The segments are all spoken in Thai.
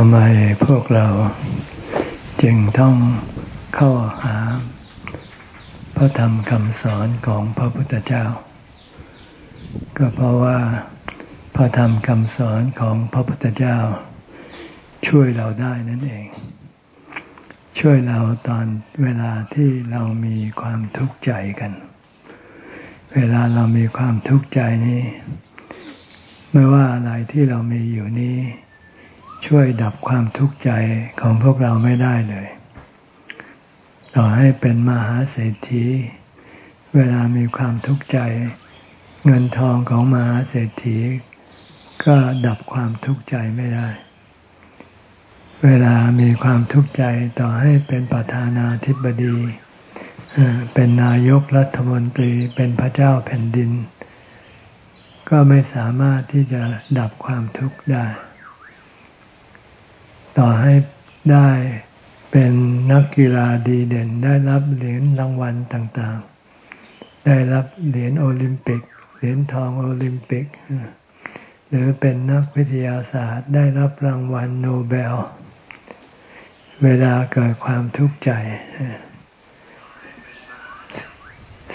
ทำไมพวกเราจึงต้องเข้าหา พระธรรมคำสอนของพระพุทธเจ้า ก็เพราะว่าพระธรรมคำสอนของพระพุทธเจ้า ช่วยเราได้นั่นเอง ช่วยเราตอนเวลาที่เรามีความทุกข์ใจกัน เวลาเรามีความทุกข์ใจนี้ ไม่ว่าอะไรที่เรามีอยู่นี้ ช่วยดับความทุกข์ใจของพวกเราไม่ได้เลย ต่อให้เป็นมหาเศรษฐี เวลามีความทุกข์ใจ เงินทองของมหาเศรษฐี ก็ดับความทุกข์ใจไม่ได้ เวลามีความทุกข์ใจต่อให้เป็นประธานาธิบดี เป็นนายกรัฐมนตรีเป็นพระเจ้าแผ่นดิน ก็ไม่สามารถที่จะดับความทุกข์ได้ ต่อให้ได้เป็นนักกีฬาดีเด่น ได้รับเหรียญรางวัลต่างๆ ได้รับเหรียญโอลิมปิก เหรียญทองโอลิมปิก หรือเป็นนักวิทยาศาสตร์ ได้รับรางวัลโนเบล เวลาเกิดความทุกข์ใจ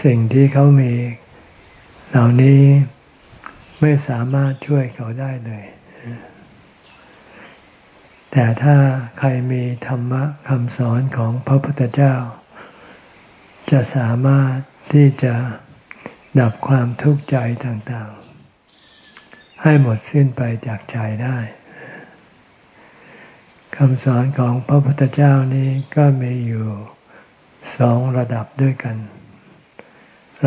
สิ่งที่เขามีเหล่านี้ไม่สามารถช่วยเขาได้เลย แต่ถ้าใครมีธรรมะคำสอนของพระพุทธเจ้า จะสามารถที่จะดับความทุกข์ใจต่างๆ ให้หมดสิ้นไปจากใจได้คำสอนของพระพุทธเจ้านี้ก็มีอยู่สองระดับด้วยกัน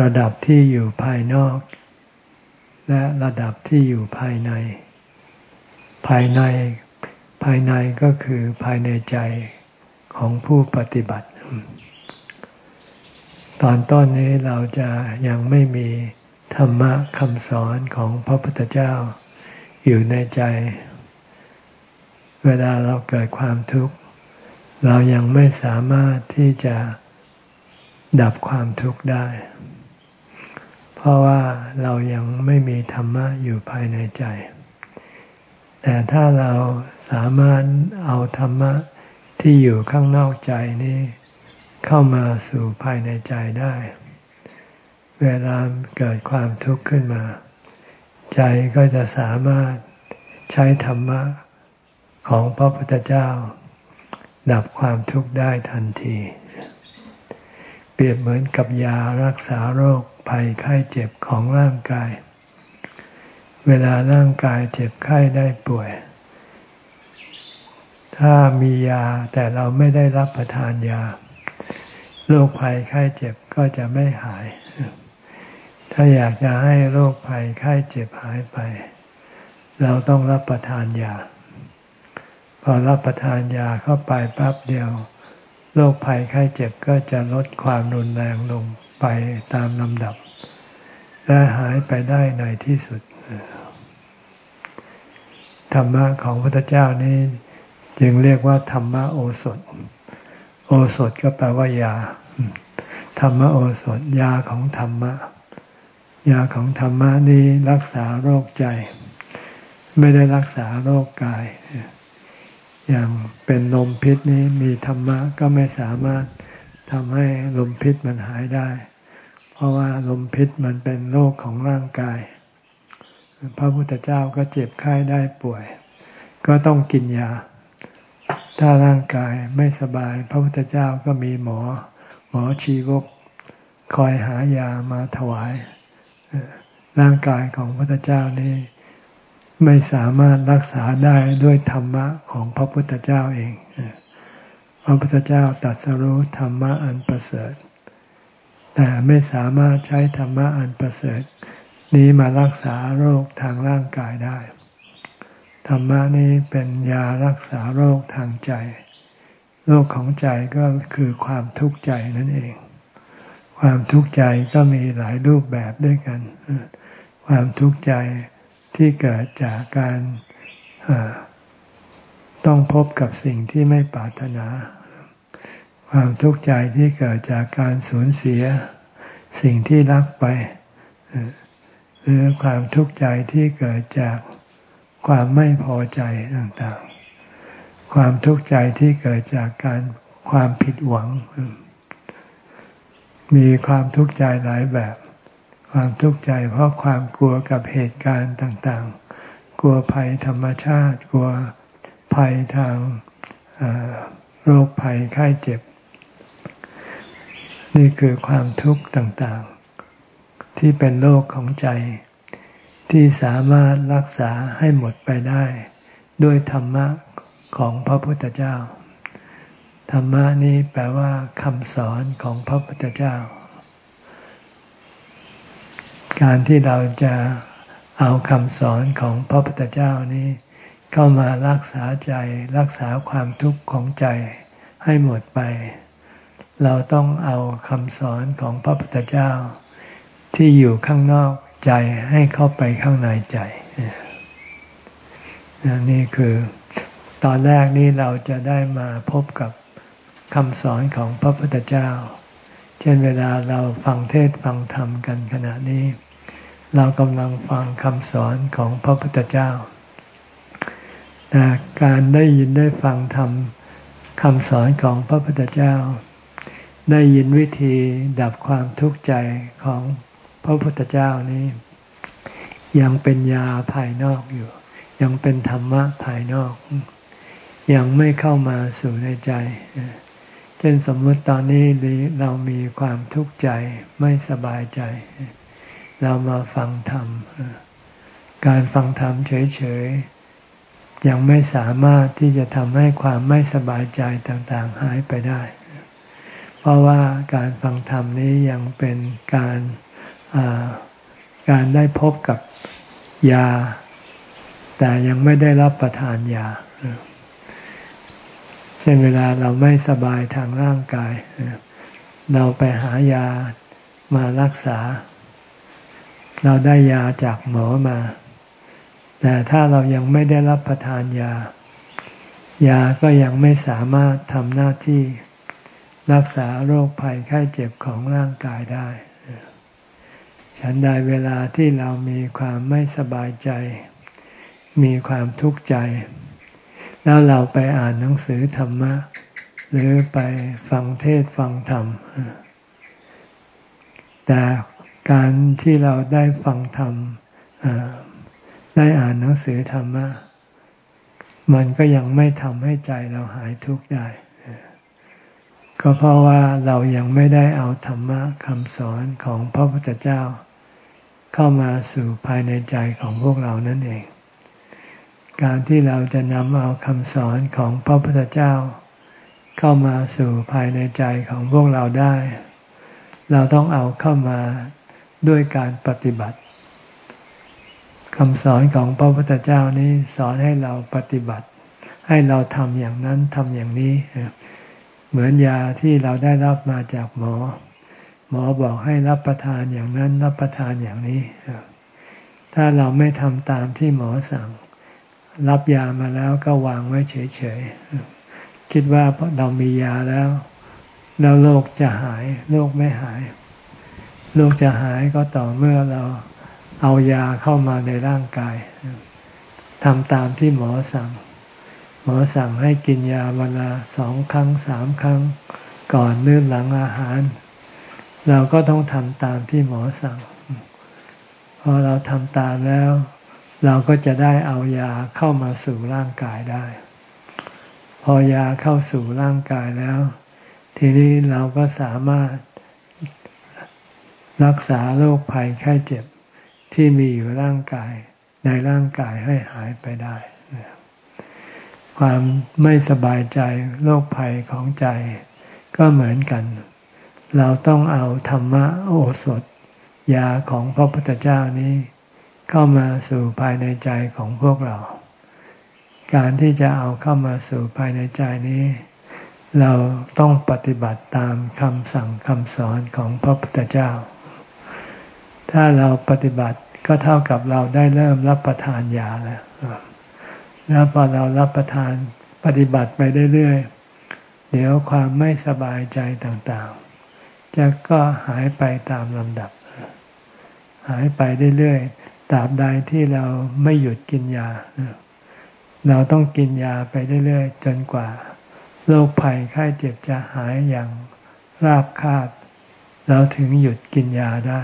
ระดับที่อยู่ภายนอก และระดับที่อยู่ภายใน ภายในายในก็คือภายในใจของผู้ปฏิบัติ ตอนต้นนี้เราจะยังไม่มีธรรมะคำสอนของพระพุทธเจ้าอยู่ในใจ เวลาเราเกิดความทุกข์ เรายังไม่สามารถที่จะดับความทุกข์ได้ เพราะว่าเรายังไม่มีธรรมะอยู่ภายในใจ แต่ถ้าเรา สามารถเอาธรรมะที่อยู่ข้างนอกใจนี้เข้ามาสู่ภายในใจได้ เวลาเกิดความทุกข์ขึ้นมา ใจก็จะสามารถใช้ธรรมะของพระพุทธเจ้า ดับความทุกข์ได้ทันที เปรียบเหมือนกับยารักษาโรคภัยไข้เจ็บของร่างกาย เวลาร่างกายเจ็บไข้ได้ป่วย ถ้ามียาแต่เราไม่ได้รับประทานยาโรคภัยไข้เจ็บก็จะไม่หาย ถ้าอยากจะให้โรคภัยไข้เจ็บหายไป เราต้องรับประทานยา พอรับประทานยาเข้าไปแป๊บเดียวโรคภัยไข้เจ็บก็จะลดความรุนแรงลงไปตามลำดับ และหายไปได้ในที่สุด ธรรมะของพระพุทธเจ้านี้ จึงเรียกว่าธรรมโอสถ โอสถก็แปลว่ายา ธรรมโอสถ ยาของธรรมะ ยาของธรรมะนี้รักษาโรคใจ ไม่ได้รักษาโรคกาย อย่างเป็นลมพิษนี้มีธรรมะก็ไม่สามารถทำให้ลมพิษมันหายได้ เพราะว่าลมพิษมันเป็นโรคของร่างกาย พระพุทธเจ้าก็เจ็บไข้ได้ป่วย ก็ต้องกินยา ถ้าร่างกายไม่สบาย พระพุทธเจ้าก็มีหมอ หมอชีวกคอยหายามาถวาย ร่างกายของพระพุทธเจ้านี้ ไม่สามารถรักษาได้ด้วยธรรมะของพระพุทธเจ้าเอง พระพุทธเจ้าตรัสรู้ธรรมะอันประเสริฐ แต่ไม่สามารถใช้ธรรมะอันประเสริฐ นี้มารักษาโรคทางร่างกายได้ ธรรมะนี้เป็นยารักษาโรคทางใจ โรคของใจก็คือความทุกข์ใจนั่นเอง ความทุกข์ใจก็มีหลายรูปแบบด้วยกัน ความทุกข์ใจที่เกิดจากการต้องพบกับสิ่งที่ไม่ปรารถนา ความทุกข์ใจที่เกิดจากการสูญเสีย สิ่งที่รักไป หรือความทุกข์ใจที่เกิดจาก ความไม่พอใจต่างๆ ความทุกข์ใจที่เกิดจากการความผิดหวัง มีความทุกข์ใจหลายแบบ ความทุกข์ใจเพราะความกลัวกับเหตุการณ์ต่างๆ กลัวภัยธรรมชาติ กลัวภัยทางโรคภัยไข้เจ็บ นี่คือความทุกข์ต่างๆ ที่เป็นโรคของใจ ที่สามารถรักษาให้หมดไปได้ ด้วยธรรมะของพระพุทธเจ้า ธรรมะนี้แปลว่าคำสอนของพระพุทธเจ้า การที่เราจะเอาคำสอนของพระพุทธเจ้านี้ เข้ามารักษาใจรักษาความทุกข์ของใจให้หมดไป เราต้องเอาคำสอนของพระพุทธเจ้า ที่อยู่ข้างนอก ใจให้เข้าไปข้างในใจนี่คือตอนแรกนี้เราจะได้มาพบกับคำสอนของพระพุทธเจ้า เช่นเวลาเราฟังเทศฟังธรรมกันขณะนี้ เรากำลังฟังคำสอนของพระพุทธเจ้าแต่การได้ยินได้ฟังธรรมคำสอนของพระพุทธเจ้า ได้ยินวิธีดับความทุกข์ใจของ พระพุทธเจ้านี้ ยังเป็นยาภายนอกอยู่ ยังเป็นธรรมะภายนอก ยังไม่เข้ามาสู่ในใจ เช่นสมมติตอนนี้เรามีความทุกข์ใจไม่สบายใจ เรามาฟังธรรม การฟังธรรมเฉยๆ ยังไม่สามารถที่จะทำให้ความไม่สบายใจต่างๆ หายไปได้ เพราะว่าการฟังธรรมนี้ยังเป็นการ การได้พบกับยา แต่ยังไม่ได้รับประทานยาเช่นเวลาเราไม่สบายทางร่างกาย เราไปหายามารักษา เราได้ยาจากหมอมา แต่ถ้าเรายังไม่ได้รับประทานยา ยาก็ยังไม่สามารถทำหน้าที่รักษาโรคภัยไข้เจ็บของร่างกายได้ ฉันใดเวลาที่เรามีความไม่สบายใจ มีความทุกข์ใจ แล้วเราไปอ่านหนังสือธรรมะ หรือไปฟังเทศฟังธรรม แต่การที่เราได้ฟังธรรมได้อ่านหนังสือธรรมะ มันก็ยังไม่ทำให้ใจเราหายทุกข์ได้ ก็เพราะว่าเรายังไม่ได้เอาธรรมะคำสอนของพระพุทธเจ้า เข้ามาสู่ภายในใจของพวกเรานั่นเอง การที่เราจะนำเอาคำสอนของพระพุทธเจ้า เข้ามาสู่ภายในใจของพวกเราได้ เราต้องเอาเข้ามาด้วยการปฏิบัติคำสอนของพระพุทธเจ้านี้สอนให้เราปฏิบัติ ให้เราทำอย่างนั้นทำอย่างนี้ เหมือนยาที่เราได้รับมาจากหมอ หมอบอกให้รับประทานอย่างนั้นรับประทานอย่างนี้ ถ้าเราไม่ทำตามที่หมอสั่ง รับยามาแล้วก็วางไว้เฉยๆ คิดว่าเรามียาแล้ว แล้วโรคจะหายโรคไม่หายโรคจะหายก็ต่อเมื่อเราเอายาเข้ามาในร่างกายทำตามที่หมอสั่ง หมอสั่งให้กินยาเวลาสองครั้งสามครั้ง ก่อนนื่อหลังอาหาร เราก็ต้องทำตามที่หมอสั่ง พอเราทำตามแล้ว เราก็จะได้เอายาเข้ามาสู่ร่างกายได้ พอยาเข้าสู่ร่างกายแล้ว ทีนี้เราก็สามารถรักษาโรคภัยไข้เจ็บที่มีอยู่ร่างกายในร่างกายให้หายไปได้ ความไม่สบายใจโรคภัยของใจก็เหมือนกัน เราต้องเอาธรรมะโอสถ ยาของพระพุทธเจ้านี้ เข้ามาสู่ภายในใจของพวกเรา การที่จะเอาเข้ามาสู่ภายในใจนี้ เราต้องปฏิบัติตามคำสั่งคำสอนของพระพุทธเจ้า ถ้าเราปฏิบัติก็เท่ากับเราได้เริ่มรับประทานยาแล้วแล้วพอเรารับประทานปฏิบัติไปเรื่อยๆเดี๋ยวความไม่สบายใจต่างๆ จะก็หายไปตามลำดับ หายไปเรื่อยๆตราบใดที่เราไม่หยุดกินยา เราต้องกินยาไปเรื่อยๆจนกว่าโรคภัยไข้เจ็บจะหายอย่างราบคาบ เราถึงหยุดกินยาได้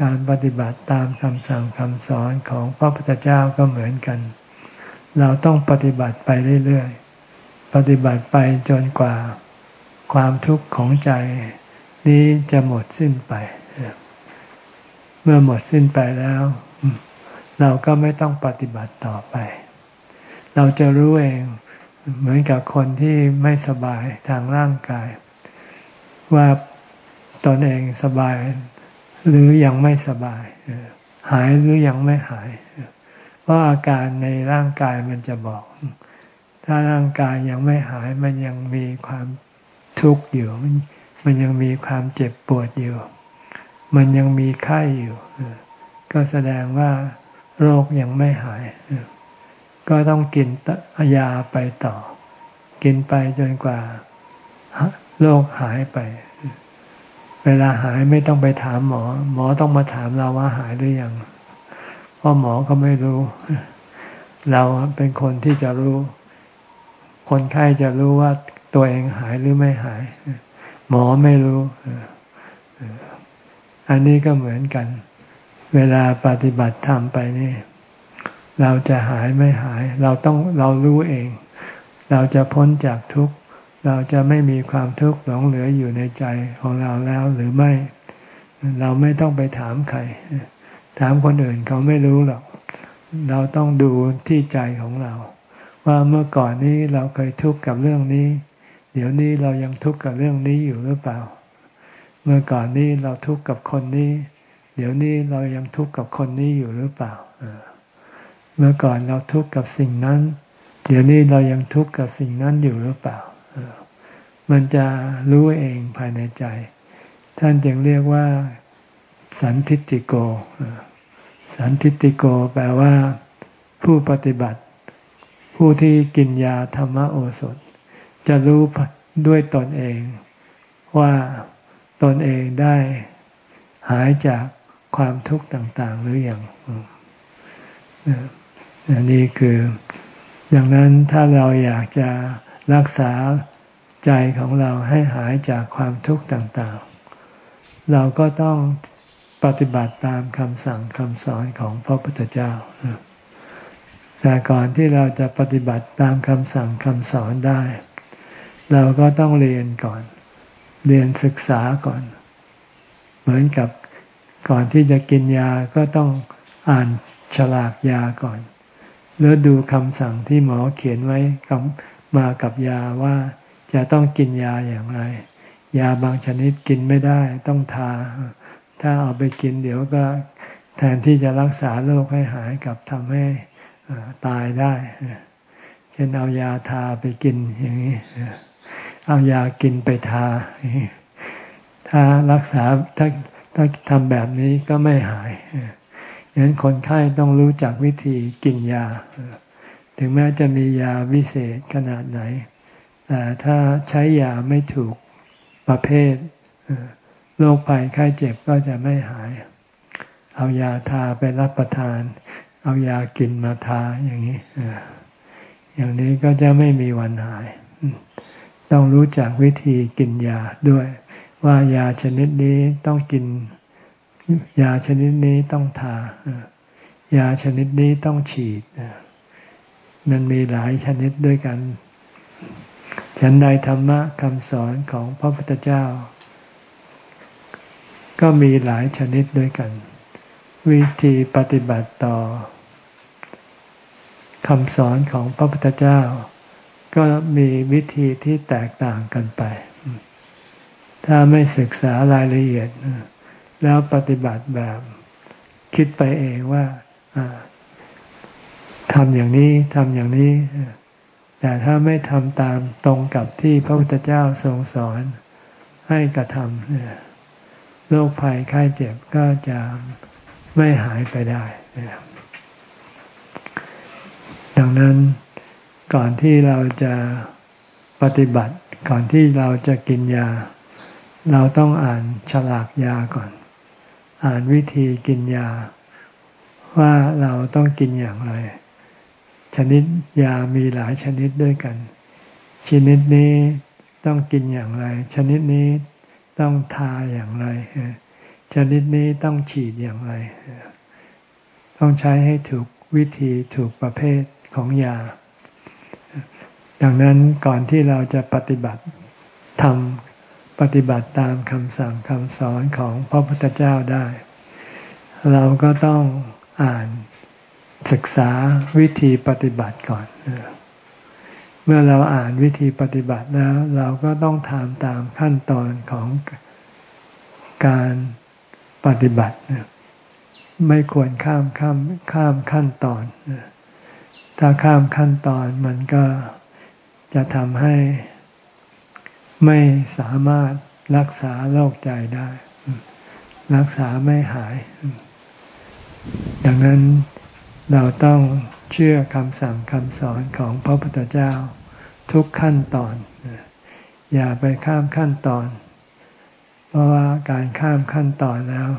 การปฏิบัติตามคำสั่งคำสอนของพระพุทธเจ้าก็เหมือนกัน เราต้องปฏิบัติไปเรื่อยๆ ปฏิบัติไปจนกว่า ความทุกข์ของใจนี้จะหมดสิ้นไป เมื่อหมดสิ้นไปแล้ว เราก็ไม่ต้องปฏิบัติต่อไป เราจะรู้เองเหมือนกับคนที่ไม่สบายทางร่างกาย ว่าตนเองสบายหรือยังไม่สบาย หายหรือยังไม่หาย เพราะอาการในร่างกายมันจะบอก ถ้าร่างกายยังไม่หายมันยังมีความ ทุกข์อยู่ มันยังมีความเจ็บปวดอยู่ มันยังมีไข้อยู่ก็แสดงว่าโรคยังไม่หาย ก็ต้องกินยาไปต่อ กินไปจนกว่าโรคหายไป เวลาหายไม่ต้องไปถามหมอ หมอต้องมาถามเราว่าหายหรือยัง เพราะหมอก็ไม่รู้ เราเป็นคนที่จะรู้ คนไข้จะรู้ว่า ตัวเองหายหรือไม่หาย หมอไม่รู้ อันนี้ก็เหมือนกัน เวลาปฏิบัติธรรมไปนี่ เราจะหายไม่หาย เราต้องเรารู้เอง เราจะพ้นจากทุกข์เราจะไม่มีความทุกข์หลงเหลืออยู่ในใจของเราแล้วหรือไม่ เราไม่ต้องไปถามใคร ถามคนอื่นเขาไม่รู้หรอก เราต้องดูที่ใจของเรา ว่าเมื่อก่อนนี้เราเคยทุกข์กับเรื่องนี้ เดี๋ยวนี้เรายังทุกข์กับเรื่องนี้อยู่หรือเปล่า เมื่อก่อนนี้เราทุกข์กับคนนี้ เดี๋ยวนี้เรายังทุกข์กับคนนี้อยู่หรือเปล่า เมื่อก่อนเราทุกข์กับสิ่งนั้น เดี๋ยวนี้เรายังทุกข์กับสิ่งนั้นอยู่หรือเปล่า มันจะรู้เองภายในใจ ท่านจึงเรียกว่า สันทิติโก สันทิติโกแปลว่า ผู้ปฏิบัติ ผู้ที่กินยาธรรมโอสถ จะรู้ด้วยตนเอง ว่าตนเองได้หายจากความทุกข์ต่างๆ หรืออยังนี่คือดังนั้นถ้าเราอยากจะรักษาใจของเราให้หายจากความทุกข์ต่างๆ เราก็ต้องปฏิบัติตามคำสั่งคำสอนของพระพุทธเจ้า แต่ก่อนที่เราจะปฏิบัติตามคำสั่งคำสอนได้ เราก็ต้องเรียนก่อน เรียนศึกษาก่อน เหมือนกับก่อนที่จะกินยาก็ต้องอ่านฉลากยาก่อนหรือดูคำสั่งที่หมอเขียนไว้กับมากับยาว่าจะต้องกินยาอย่างไร ยาบางชนิดกินไม่ได้ต้องทา ถ้าเอาไปกินเดี๋ยวก็แทนที่จะรักษาโรคให้หายกับทำให้ตายได้ เช่นเอายาทาไปกินอย่างนี้ เอายากินไปทา ถ้ารักษาถ้าถ้าทำแบบนี้ก็ไม่หายฉะนั้นคนไข้ต้องรู้จักวิธีกินยา ถึงแม้จะมียาวิเศษขนาดไหน แต่ถ้าใช้ยาไม่ถูกประเภทโรคภัยไข้เจ็บก็จะไม่หาย เอายาทาไปรับประทาน เอายากินมาทาอย่างนี้อย่างนี้ก็จะไม่มีวันหาย ต้องรู้จักวิธีกินยาด้วย ว่ายาชนิดนี้ต้องกิน ยาชนิดนี้ต้องทายาชนิดนี้ต้องฉีดมันมีหลายชนิดด้วยกัน ฉันใดธรรมะคำสอนของพระพุทธเจ้า ก็มีหลายชนิดด้วยกัน วิธีปฏิบัติต่อคำสอนของพระพุทธเจ้า ก็มีวิธีที่แตกต่างกันไป ถ้าไม่ศึกษารายละเอียด แล้วปฏิบัติแบบคิดไปเองว่าทำอย่างนี้ทำอย่างนี้ แต่ถ้าไม่ทำตามตรงกับที่พระพุทธเจ้าทรงสอนให้กระทำโรคภัยไข้เจ็บก็จะไม่หายไปได้ ดังนั้น ก่อนที่เราจะปฏิบัติ ก่อนที่เราจะกินยา เราต้องอ่านฉลากยาก่อน อ่านวิธีกินยา ว่าเราต้องกินอย่างไร ชนิดยามีหลายชนิดด้วยกัน ชนิดนี้ต้องกินอย่างไร ชนิดนี้ต้องทาอย่างไร ชนิดนี้ต้องฉีดอย่างไร ต้องใช้ให้ถูกวิธีถูกประเภทของยา ดังนั้นก่อนที่เราจะปฏิบัติทำปฏิบัติตามคำสั่งคำสอนของพระพุทธเจ้าได้ เราก็ต้องอ่านศึกษาวิธีปฏิบัติก่อน เมื่อเราอ่านวิธีปฏิบัติแล้ว เราก็ต้องทำตามขั้นตอนของการปฏิบัติไม่ควรข้ามข้ามข้ามขั้นตอน ถ้าข้ามขั้นตอนมันก็ จะทำให้ไม่สามารถรักษาโรคใจได้ รักษาไม่หาย ดังนั้นเราต้องเชื่อคำสั่งคำสอนของพระพุทธเจ้าทุกขั้นตอน อย่าไปข้ามขั้นตอน เพราะว่าการข้ามขั้นตอนแล้ว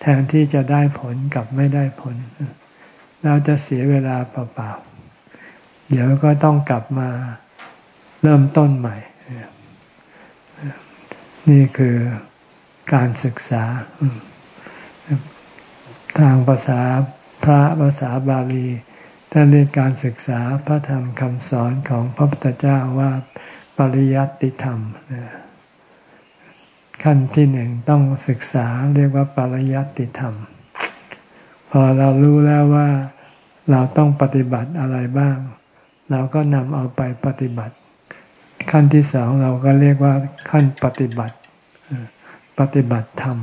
แทนที่จะได้ผลกับไม่ได้ผล เราจะเสียเวลาเปล่าๆ เดี๋ยวก็ต้องกลับมาเริ่มต้นใหม่ นี่คือการศึกษา ทางภาษาพระภาษาบาลีท่านเรียกการศึกษาพระธรรมคำสอนของพระพุทธเจ้าว่าปริยัติธรรม ขั้นที่หนึ่งต้องศึกษาเรียกว่าปริยัติธรรม พอเรารู้แล้วว่าเราต้องปฏิบัติอะไรบ้าง เราก็นำเอาไปปฏิบัติ ขั้นที่สองเราก็เรียกว่าขั้นปฏิบัติปฏิบัติธรรม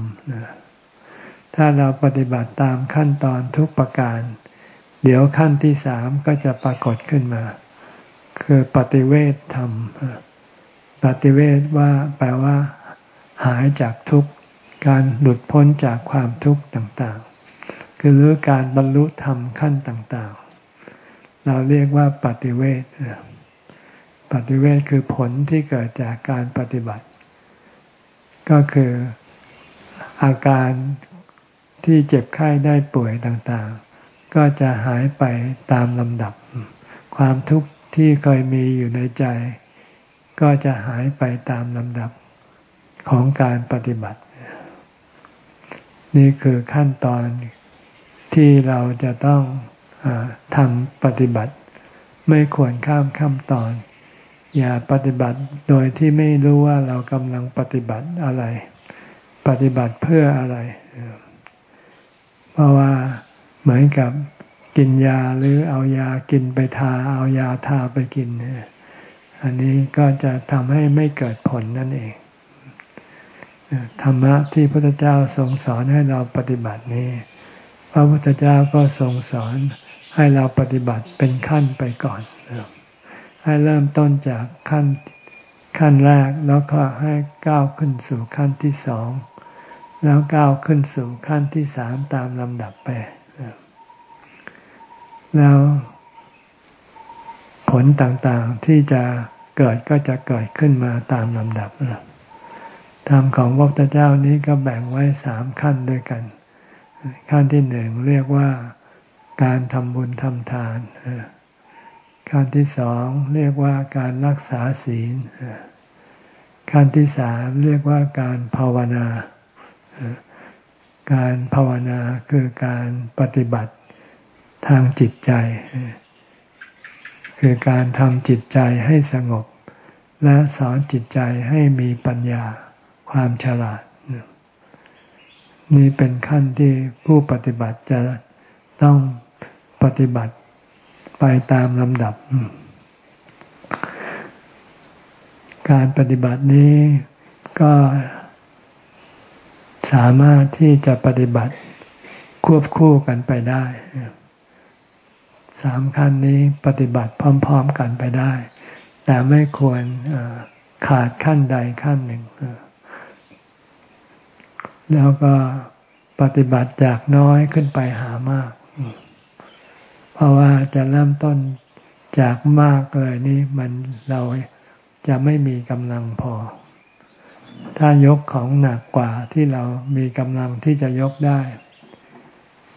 ถ้าเราปฏิบัติตามขั้นตอนทุกประการ เดี๋ยวขั้นที่สามก็จะปรากฏขึ้นมา คือปฏิเวทธรรมปฏิเวทว่าแปลว่า หายจากทุกข์การหลุดพ้นจากความทุกข์ต่างๆ คือรือการบรรลุธรรมขั้นต่างๆ เราเรียกว่าปฏิเวทปฏิเวทคือผลที่เกิดจากการปฏิบัติ ก็คืออาการที่เจ็บไข้ได้ป่วยต่างๆ ก็จะหายไปตามลำดับ ความทุกข์ที่เคยมีอยู่ในใจ ก็จะหายไปตามลำดับของการปฏิบัติ นี่คือขั้นตอนที่เราจะต้อง ทำปฏิบัติ ไม่ควรข้ามขั้นตอน อย่าปฏิบัติโดยที่ไม่รู้ว่าเรากำลังปฏิบัติอะไร ปฏิบัติเพื่ออะไร เพราะว่าเหมือนกับกินยาหรือเอายากินไปทา เอายาทาไปกิน อันนี้ก็จะทำให้ไม่เกิดผลนั่นเองธรรมะที่พระพุทธเจ้าทรงสอนให้เราปฏิบัตินี้ พระพุทธเจ้าก็ทรงสอน ให้เราปฏิบัติเป็นขั้นไปก่อน ให้เริ่มต้นจากขั้นขั้นแรกแล้วก็ให้ก้าวขึ้นสู่ขั้นที่สอง แล้วก้าวขึ้นสู่ขั้นที่สามตามลำดับไป แล้วผลต่างๆที่จะเกิดก็จะเกิดขึ้นมาตามลำดับธรรมของพระพุทธเจ้านี้ก็แบ่งไว้สามขั้นด้วยกัน ขั้นที่หนึ่งเรียกว่า การทำบุญทำทานขั้นที่สองเรียกว่าการรักษาศีลขั้นที่สามเรียกว่าการภาวนา การภาวนาคือการปฏิบัติทางจิตใจ คือการทำจิตใจให้สงบ และสอนจิตใจให้มีปัญญาความฉลาด นี่เป็นขั้นที่ผู้ปฏิบัติจะต้อง ปฏิบัติไปตามลำดับ การปฏิบัตินี้ก็สามารถที่จะปฏิบัติควบคู่กันไปได้ สามขั้นนี้ปฏิบัติพร้อม ๆกันไปได้ แต่ไม่ควรขาดขั้นใดขั้นหนึ่ง แล้วก็ปฏิบัติจากน้อยขึ้นไปหามาก เพราะว่าจะเริ่มต้นจากมากเลยนี่มันเราจะไม่มีกำลังพอ ถ้ายกของหนักกว่าที่เรามีกำลังที่จะยกได้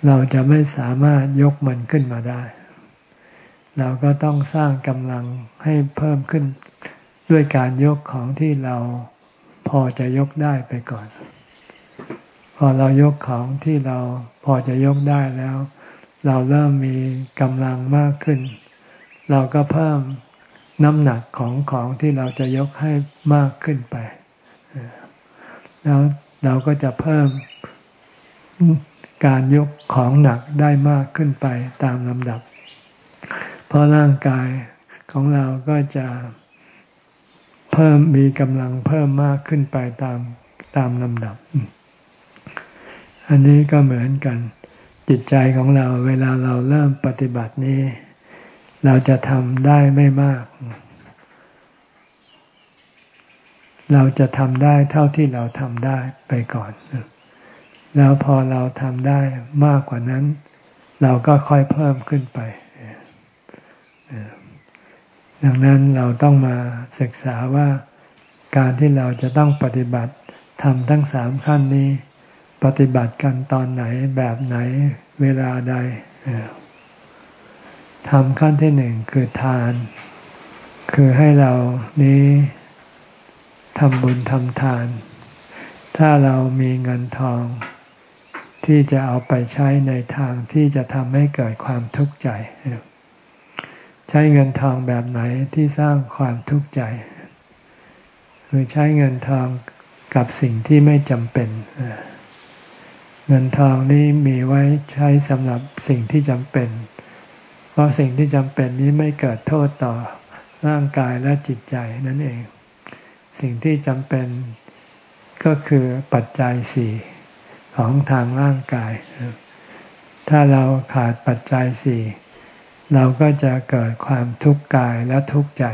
เราจะไม่สามารถยกมันขึ้นมาได้ เราก็ต้องสร้างกำลังให้เพิ่มขึ้นด้วยการยกของที่เราพอจะยกได้ไปก่อน พอเรายกของที่เราพอจะยกได้แล้ว เราเริ่มมีกำลังมากขึ้น เราก็เพิ่มน้ำหนักของของที่เราจะยกให้มากขึ้นไป แล้วเราก็จะเพิ่มการยกของหนักได้มากขึ้นไปตามลำดับ เพราะร่างกายของเราก็จะเพิ่มมีกำลังเพิ่มมากขึ้นไปตามตามลำดับ อันนี้ก็เหมือนกัน จิตใจของเราเวลาเราเริ่มปฏิบัตินี้ เราจะทำได้ไม่มาก เราจะทำได้เท่าที่เราทำได้ไปก่อน แล้วพอเราทำได้มากกว่านั้น เราก็ค่อยเพิ่มขึ้นไป ดังนั้นเราต้องมาศึกษาว่าการที่เราจะต้องปฏิบัติทำทั้งสามขั้นนี้ ปฏิบัติกันตอนไหนแบบไหนเวลาใดทำขั้นที่หนึ่งคือทาน คือให้เรานี้ทำบุญทำทาน ถ้าเรามีเงินทอง ที่จะเอาไปใช้ในทางที่จะทำให้เกิดความทุกข์ใจ ใช้เงินทองแบบไหนที่สร้างความทุกข์ใจ คือใช้เงินทองกับสิ่งที่ไม่จำเป็นเเงินทองนี้มีไว้ใช้สำหรับสิ่งที่จำเป็น เพราะสิ่งที่จำเป็นนี้ไม่เกิดโทษต่อร่างกายและจิตใจนั่นเอง สิ่งที่จำเป็นก็คือปัจจัยสี่ของทางร่างกาย ถ้าเราขาดปัจจัยสี่เราก็จะเกิดความทุกข์กายและทุกข์ใจ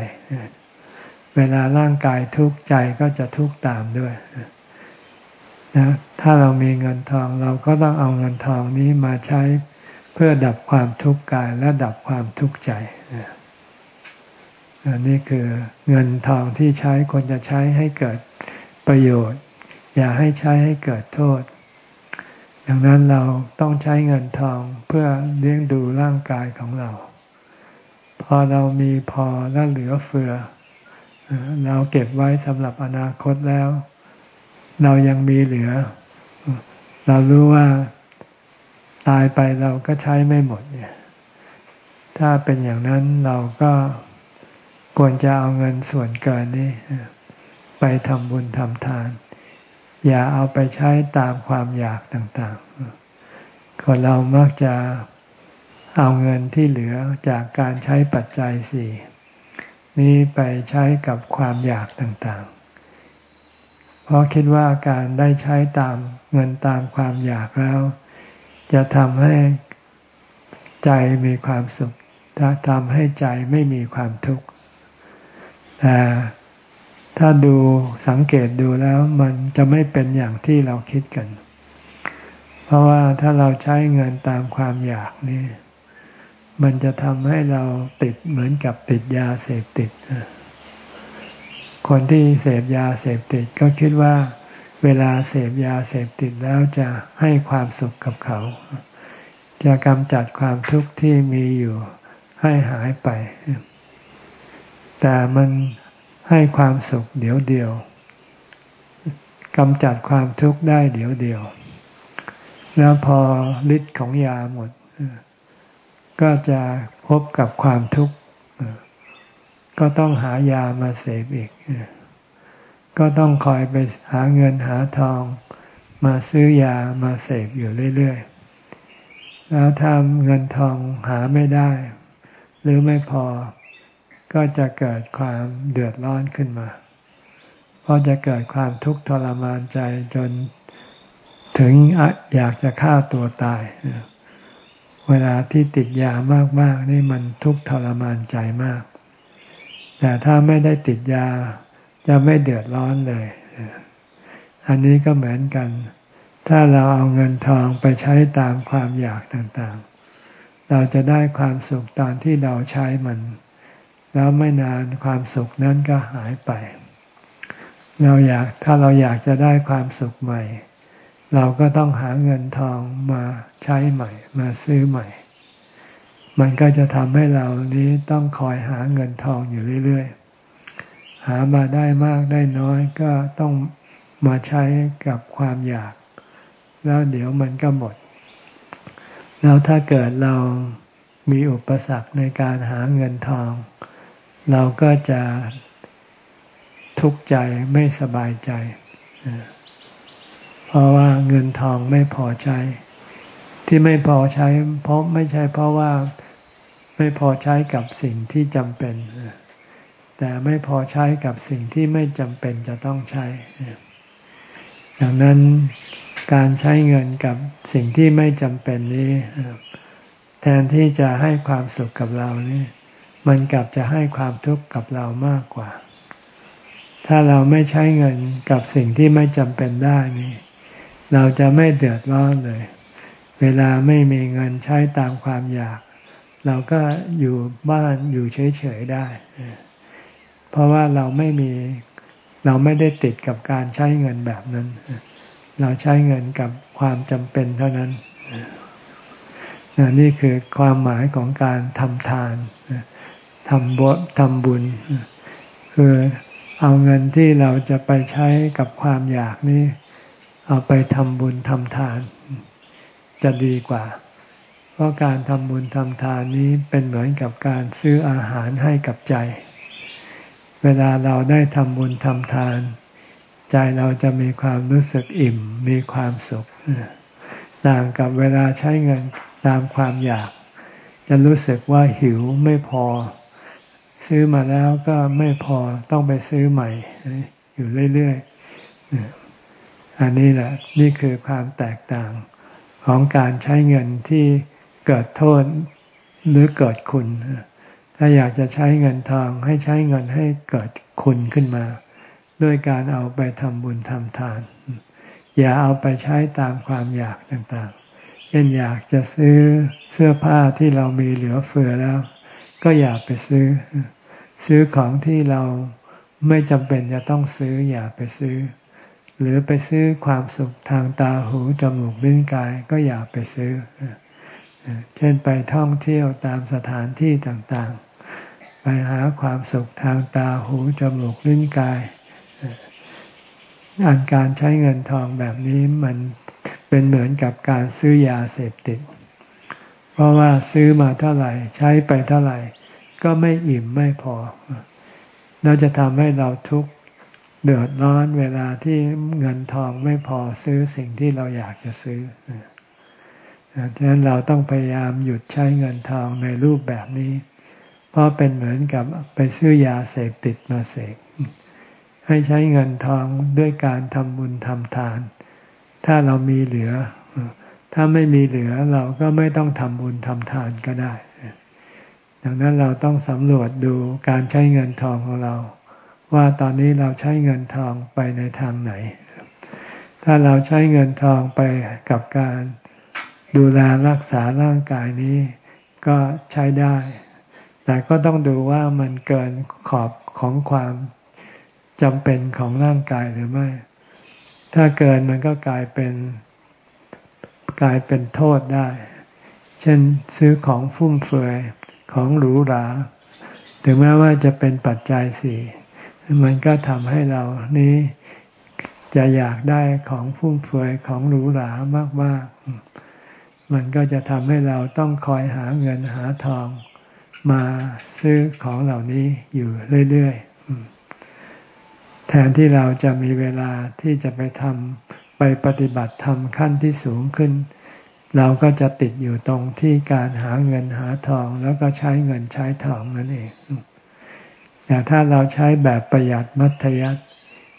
เวลาร่างกายทุกข์ใจก็จะทุกข์ตามด้วย นะถ้าเรามีเงินทองเราก็ต้องเอาเงินทองนี้มาใช้เพื่อดับความทุกข์กายและดับความทุกข์ใจอันนี้คือเงินทองที่ใช้ควรจะใช้ให้เกิดประโยชน์ อย่าให้ใช้ให้เกิดโทษ ดังนั้นเราต้องใช้เงินทองเพื่อเลี้ยงดูร่างกายของเรา พอเรามีพอและเหลือเฟือ เราเก็บไว้สำหรับอนาคตแล้ว เรายังมีเหลือ เรารู้ว่าตายไปเราก็ใช้ไม่หมดเนี่ย ถ้าเป็นอย่างนั้นเราก็ควรจะเอาเงินส่วนเกินนี้ ไปทำบุญทำทาน อย่าเอาไปใช้ตามความอยากต่างๆคนเรามักจะเอาเงินที่เหลือจากการใช้ปัจจัยสี่นี้ไปใช้กับความอยากต่างๆ เพราะคิดว่าการได้ใช้ตามเงินตามความอยากแล้ว จะทำให้ใจมีความสุขทำให้ใจไม่มีความทุกข์แต่ถ้าดูสังเกตดูแล้วมันจะไม่เป็นอย่างที่เราคิดกัน เพราะว่าถ้าเราใช้เงินตามความอยากนี่ มันจะทำให้เราติดเหมือนกับติดยาเสพติด คนที่เสพยาเสพติดก็คิดว่าเวลาเสพยาเสพติดแล้วจะให้ความสุขกับเขา จะกำจัดความทุกข์ที่มีอยู่ให้หายไป แต่มันให้ความสุขเดี๋ยวเดียวกำจัดความทุกข์ได้เดี๋ยวเดียว แล้วพอฤทธิ์ของยาหมด ก็จะพบกับความทุกข์ ก็ต้องหายามาเสพอีก ก็ต้องคอยไปหาเงินหาทอง มาซื้อยามาเสพอยู่เรื่อยๆ แล้วถ้าเงินทองหาไม่ได้ หรือไม่พอ ก็จะเกิดความเดือดร้อนขึ้นมาเพราะจะเกิดความทุกข์ทรมานใจจนถึงอยากจะฆ่าตัวตาย เวลาที่ติดยามากๆนี่มันทุกข์ทรมานใจมาก แต่ถ้าไม่ได้ติดยา จะไม่เดือดร้อนเลย อันนี้ก็เหมือนกัน ถ้าเราเอาเงินทองไปใช้ตามความอยากต่างๆ เราจะได้ความสุขตอนที่เราใช้มัน แล้วไม่นานความสุขนั้นก็หายไป เราอยากถ้าเราอยากจะได้ความสุขใหม่ เราก็ต้องหาเงินทองมาใช้ใหม่ มาซื้อใหม่ มันก็จะทำให้เรานี้ต้องคอยหาเงินทองอยู่เรื่อยๆ หามาได้มากได้น้อยก็ต้องมาใช้กับความอยาก แล้วเดี๋ยวมันก็หมด แล้วถ้าเกิดเรามีอุปสรรคในการหาเงินทอง เราก็จะทุกข์ใจไม่สบายใจ เพราะว่าเงินทองไม่พอใช้ ที่ไม่พอใช้ เพราะไม่ใช่เพราะว่า ไม่พอใช้กับสิ่งที่จำเป็น แต่ไม่พอใช้กับสิ่งที่ไม่จำเป็นจะต้องใช้ดังนั้นการใช้เงินกับสิ่งที่ไม่จำเป็นนี้แทนที่จะให้ความสุขกับเรานี่มันกลับจะให้ความทุกข์กับเรามากกว่า ถ้าเราไม่ใช้เงินกับสิ่งที่ไม่จำเป็นได้นี่ เราจะไม่เดือดร้อนเลย เวลาไม่มีเงินใช้ตามความอยาก เราก็อยู่บ้านอยู่เฉยๆได้ เพราะว่าเราไม่มีเราไม่ได้ติดกับการใช้เงินแบบนั้น เราใช้เงินกับความจำเป็นเท่านั้น นี่คือความหมายของการทำทานทำบุญทำบุญ คือเอาเงินที่เราจะไปใช้กับความอยากนี่เอาไปทำบุญทำทาน จะดีกว่า เพราะการทำบุญทำทานนี้เป็นเหมือนกับการซื้ออาหารให้กับใจ เวลาเราได้ทำบุญทำทาน ใจเราจะมีความรู้สึกอิ่ม มีความสุข ต่างกับเวลาใช้เงินตามความอยาก จะรู้สึกว่าหิวไม่พอ ซื้อมาแล้วก็ไม่พอต้องไปซื้อใหม่ อยู่เรื่อยๆ อันนี้แหละนี่คือความแตกต่างของการใช้เงินที่ เกิดโทษหรือเกิดคุณ ถ้าอยากจะใช้เงินทองให้ใช้เงินให้เกิดคุณขึ้นมา ด้วยการเอาไปทำบุญทำทาน อย่าเอาไปใช้ตามความอยากต่างๆ เช่นอยากจะซื้อเสื้อผ้าที่เรามีเหลือเฟือแล้ว ก็อยากไปซื้อ ซื้อของที่เราไม่จำเป็นจะต้องซื้ออย่าไปซื้อ หรือไปซื้อความสุขทางตาหูจมูกลิ้นกายก็อย่าไปซื้อ เช่นไปท่องเที่ยวตามสถานที่ต่างๆ ไปหาความสุขทางตาหูจมูกลิ้นกายอันการใช้เงินทองแบบนี้มันเป็นเหมือนกับการซื้อยาเสพติด เพราะว่าซื้อมาเท่าไหร่ ใช้ไปเท่าไหร่ ก็ไม่อิ่มไม่พอ เราจะทำให้เราทุกข์เดือดร้อนเวลาที่เงินทองไม่พอซื้อสิ่งที่เราอยากจะซื้อ ดังนั้นเราต้องพยายามหยุดใช้เงินทองในรูปแบบนี้ เพราะเป็นเหมือนกับไปซื้อยาเสพติดมาเสกให้ใช้เงินทองด้วยการทำบุญทำทาน ถ้าเรามีเหลือ ถ้าไม่มีเหลือเราก็ไม่ต้องทำบุญทำทานก็ได้ ดังนั้นเราต้องสำรวจดูการใช้เงินทองของเรา ว่าตอนนี้เราใช้เงินทองไปในทางไหน ถ้าเราใช้เงินทองไปกับการ ดูแลรักษาร่างกายนี้ก็ใช้ได้ แต่ก็ต้องดูว่ามันเกินขอบของความจำเป็นของร่างกายหรือไม่ ถ้าเกินมันก็กลายเป็นกลายเป็นโทษได้ เช่นซื้อของฟุ่มเฟือยของหรูหรา ถึงแม้ว่าจะเป็นปัจจัยสี่ มันก็ทำให้เรานี้จะอยากได้ของฟุ่มเฟือยของหรูหรามากๆ มันก็จะทำให้เราต้องคอยหาเงินหาทอง มาซื้อของเหล่านี้อยู่เรื่อยๆ แทนที่เราจะมีเวลาที่จะไปทำไปปฏิบัติธรรมขั้นที่สูงขึ้น เราก็จะติดอยู่ตรงที่การหาเงินหาทอง แล้วก็ใช้เงินใช้ทองนั่นเองแต่ถ้าเราใช้แบบประหยัดมัธยัติ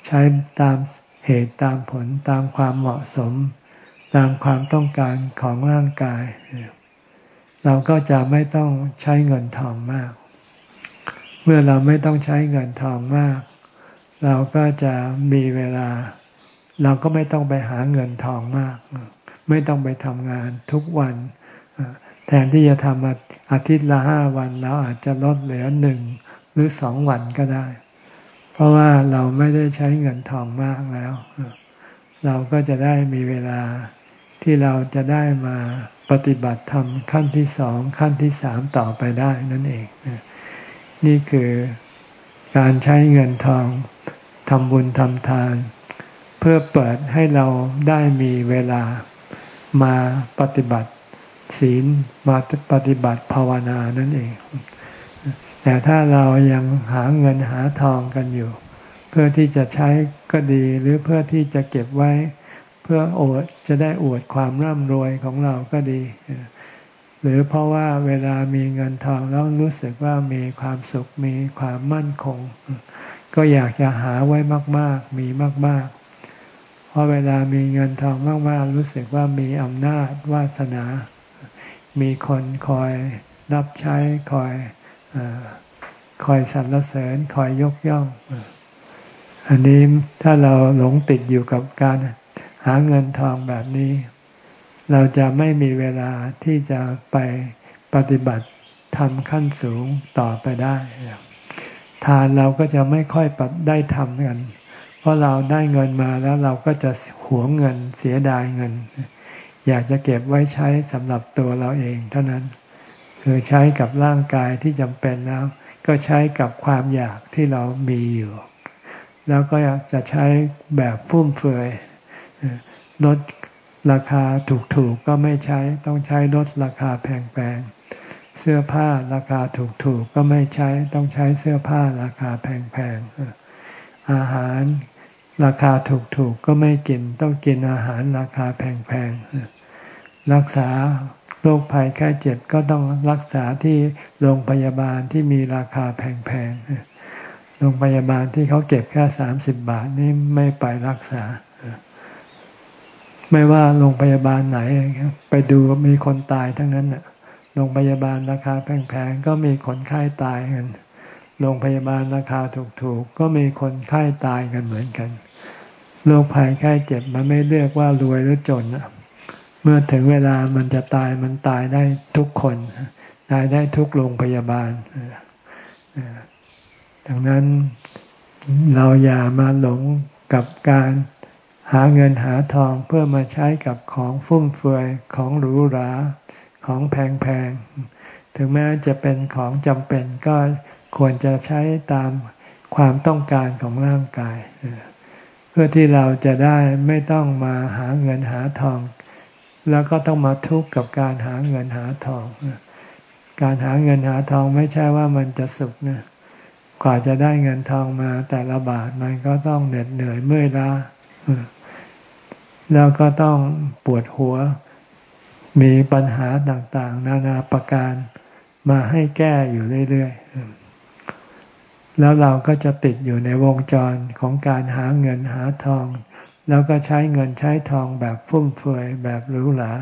ใช้ตามเหตุตามผลตามความเหมาะสม ตามความต้องการของร่างกาย เราก็จะไม่ต้องใช้เงินทองมาก เมื่อเราไม่ต้องใช้เงินทองมาก เราก็จะมีเวลา เราก็ไม่ต้องไปหาเงินทองมาก ไม่ต้องไปทำงานทุกวัน แทนที่จะทำอาทิตย์ละห้าวันเราอาจจะลดเหลือหนึ่งหรือสองวันก็ได้ เพราะว่าเราไม่ได้ใช้เงินทองมากแล้วเราก็จะได้มีเวลา ที่เราจะได้มาปฏิบัติธรรมขั้นที่สองขั้นที่สามต่อไปได้นั่นเองนี่คือการใช้เงินทองทำบุญทำทาน เพื่อเปิดให้เราได้มีเวลามาปฏิบัติศีลมาปฏิบัติภาวนานั่นเอง แต่ถ้าเรายังหาเงินหาทองกันอยู่ เพื่อที่จะใช้ก็ดีหรือเพื่อที่จะเก็บไว้ เพื่ออวดจะได้อวดความร่ำรวยของเราก็ดี หรือเพราะว่าเวลามีเงินทองแล้วรู้สึกว่ามีความสุขมีความมั่นคง ก็อยากจะหาไว้มาก ๆ มีมาก ๆ เพราะเวลามีเงินทองมาก ๆ รู้สึกว่ามีอำนาจวาสนา มีคนคอยรับใช้คอยอคอยสรรเสริญคอยยกย่อง อันนี้ถ้าเราหลงติดอยู่กับการ หาเงินทองแบบนี้ เราจะไม่มีเวลาที่จะไปปฏิบัติทำขั้นสูงต่อไปได้ ทานเราก็จะไม่ค่อยปได้ทำกัน เพราะเราได้เงินมาแล้วเราก็จะหวงเงินเสียดายเงิน อยากจะเก็บไว้ใช้สำหรับตัวเราเองเท่านั้น คือใช้กับร่างกายที่จำเป็นแล้ว ก็ใช้กับความอยากที่เรามีอยู่ แล้วก็จะใช้แบบฟุ่มเฟือย ลดราคาถูกๆกก็ไม่ใช้ต้องใช้ลดราคาแพงๆ เสื้อผ้าราคาถูกๆกก็ไม่ใช้ต้องใช้เสื้อผ้าราคาแพงๆ อาหารราคาถูกๆกก็ไม่กินต้องกินอาหารราคาแพงๆ รักษาโรคภัยแค่เจ็บก็ต้องรักษาที่โรงพยาบาลที่มีราคาแพงๆ โรงพยาบาลที่เขาเก็บแค่สามสิบบาทนี่ไม่ไปรักษา ไม่ว่าโรงพยาบาลไหนไปดูมีคนตายทั้งนั้นน่ะโรงพยาบาลราคาแพงๆก็มีคนไข้ตายกันโรงพยาบาลราคาถูกๆก็มีคนไข้ตายกันเหมือนกันโรคภัยไข้เจ็บมันไม่เลือกว่ารวยหรือจนเมื่อถึงเวลามันจะตายมันตายได้ทุกคน ตายได้ทุกโรงพยาบาลดังนั้นเราอย่ามาหลงกับการ หาเงินหาทองเพื่อมาใช้กับของฟุ่มเฟือยของหรูหราของแพงๆ ถึงแม้จะเป็นของจำเป็นก็ควรจะใช้ตามความต้องการของร่างกาย เพื่อที่เราจะได้ไม่ต้องมาหาเงินหาทอง แล้วก็ต้องมาทุกข์กับการหาเงินหาทอง การหาเงินหาทองไม่ใช่ว่ามันจะสุขนะกว่าจะได้เงินทองมาแต่ละบาทมันก็ต้องเหน็ดเหนื่อยเมื่อยล้า แล้วก็ต้องปวดหัว มีปัญหาต่างๆ นานาประการมาให้แก้อยู่เรื่อยๆ แล้วเราก็จะติดอยู่ในวงจรของการหาเงินหาทอง แล้วก็ใช้เงินใช้ทองแบบฟุ่มเฟือยแบบหรูหรา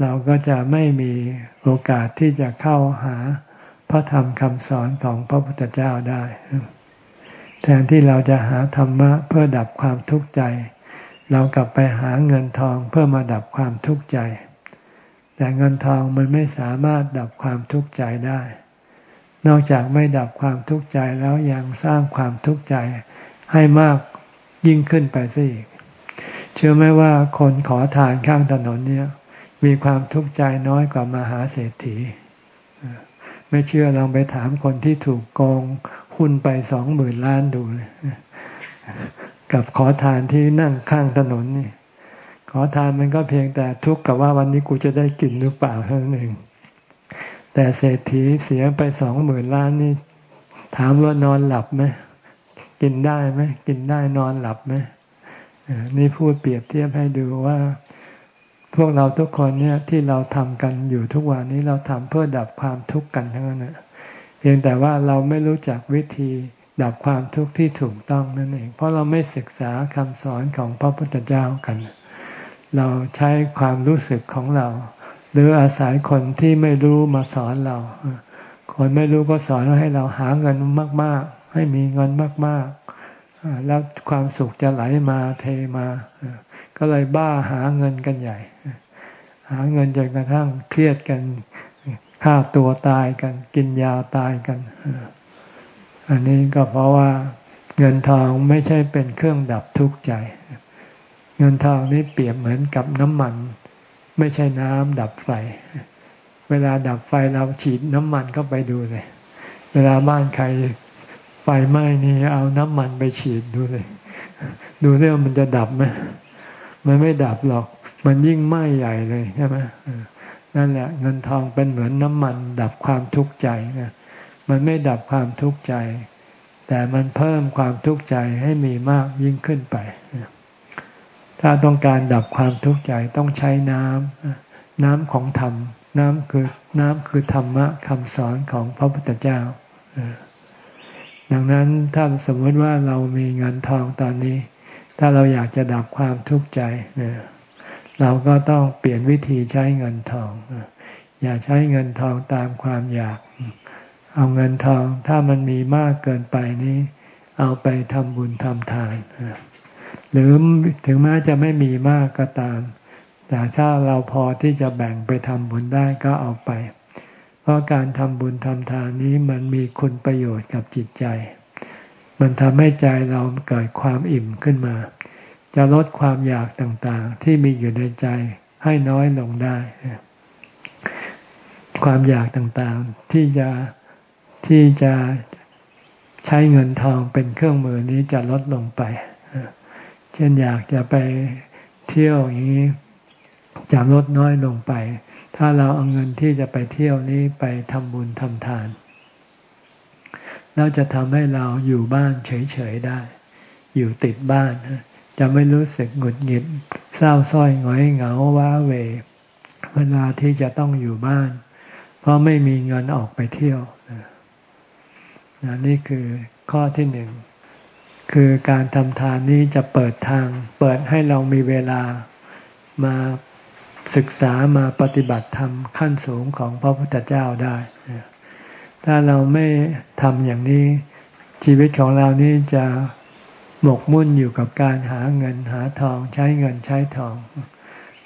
เราก็จะไม่มีโอกาสที่จะเข้าหาพระธรรมคำสอนของพระพุทธเจ้าได้ แทนที่เราจะหาธรรมะเพื่อดับความทุกข์ใจ เรากลับไปหาเงินทองเพื่อมาดับความทุกข์ใจ แต่เงินทองมันไม่สามารถดับความทุกข์ใจได้ นอกจากไม่ดับความทุกข์ใจแล้วยังสร้างความทุกข์ใจให้มากยิ่งขึ้นไปซะอีก เชื่อไหมว่าคนขอทานข้างถนนเนี่ย มีความทุกข์ใจน้อยกว่ามหาเศรษฐี ไม่เชื่อลองไปถามคนที่ถูกโกงหุ้นไปสองหมื่นล้านดูเลย กับขอทานที่นั่งข้างถนนนี่ขอทานมันก็เพียงแต่ทุกข์กับว่าวันนี้กูจะได้กินหรือเปล่าเท่านั้นเองแต่เศรษฐีเสียไปสองหมื่นล้านนี่ถามว่านอนหลับไหมกินได้ไหมกินได้นอนหลับไหมนี่พูดเปรียบเทียบให้ดูว่า พวกเราทุกคนเนี่ยที่เราทำกันอยู่ทุกวันนี้เราทำเพื่อดับความทุกข์กันทั้งนั้นเพียงแต่ว่าเราไม่รู้จักวิธี ดับความทุกข์ที่ถูกต้องนั่นเอง เพราะเราไม่ศึกษาคำสอนของพระพุทธเจ้ากัน เราใช้ความรู้สึกของเรา หรืออาศัยคนที่ไม่รู้มาสอนเรา คนไม่รู้ก็สอนให้เราหาเงินมาก ๆ ให้มีเงินมาก ๆ แล้วความสุขจะไหลมาเทมา ก็เลยบ้าหาเงินกันใหญ่ หาเงินจนกระทั่งเครียดกันฆ่าตัวตายกัน กินยาตายกัน อันนี้ก็เพราะว่าเงินทองไม่ใช่เป็นเครื่องดับทุกข์ใจ เงินทองนี่เปรียบเหมือนกับน้ำมัน ไม่ใช่น้ำดับไฟ เวลาดับไฟเราฉีดน้ำมันเข้าไปดูเลย เวลาบ้านใครไฟไหม้นี่เอาน้ำมันไปฉีดดูเลย ดูเรื่องมันจะดับไหมมันไม่ดับหรอก มันยิ่งไหม้ใหญ่เลยใช่ไหมนั่นแหละ เงินทองเป็นเหมือนน้ำมันดับความทุกข์ใจนะ มันไม่ดับความทุกข์ใจ แต่มันเพิ่มความทุกข์ใจให้มีมากยิ่งขึ้นไป ถ้าต้องการดับความทุกข์ใจต้องใช้น้ำน้ำของธรรม น้ำคือน้ำคือธรรมะคำสอนของพระพุทธเจ้าดังนั้นถ้าสมมติว่าเรามีเงินทองตอนนี้ ถ้าเราอยากจะดับความทุกข์ใจเราก็ต้องเปลี่ยนวิธีใช้เงินทองอย่าใช้เงินทองตามความอยาก เอาเงินทอง ถ้ามันมีมากเกินไปนี้ เอาไปทำบุญทำทานหรือถึงแม้จะไม่มีมากก็ตาม แต่ถ้าเราพอที่จะแบ่งไปทำบุญได้ก็เอาไป เพราะการทำบุญทำทานนี้มันมีคุณประโยชน์กับจิตใจ มันทำให้ใจเราเกิดความอิ่มขึ้นมา จะลดความอยากต่างๆ ที่มีอยู่ในใจให้น้อยลงได้ ความอยากต่างๆที่จะ ที่จะใช้เงินทองเป็นเครื่องมือนี้จะลดลงไป เช่นอยากจะไปเที่ยวอย่างนี้จะลดน้อยลงไป ถ้าเราเอาเงินที่จะไปเที่ยวนี้ไปทำบุญทำทาน เราจะทำให้เราอยู่บ้านเฉยๆได้ อยู่ติดบ้าน จะไม่รู้สึกหงุดหงิดเศร้าส้อยหงอยเหงาว้าเว เวลาที่จะต้องอยู่บ้าน เพราะไม่มีเงินออกไปเที่ยว นี่คือข้อที่หนึ่งคือการทำทานนี้จะเปิดทาง เปิดให้เรามีเวลามาศึกษามาปฏิบัติธรรมขั้นสูงของพระพุทธเจ้าได้ ถ้าเราไม่ทำอย่างนี้ ชีวิตของเรานี้จะหมกมุ่นอยู่กับการหาเงินหาทองใช้เงินใช้ทอง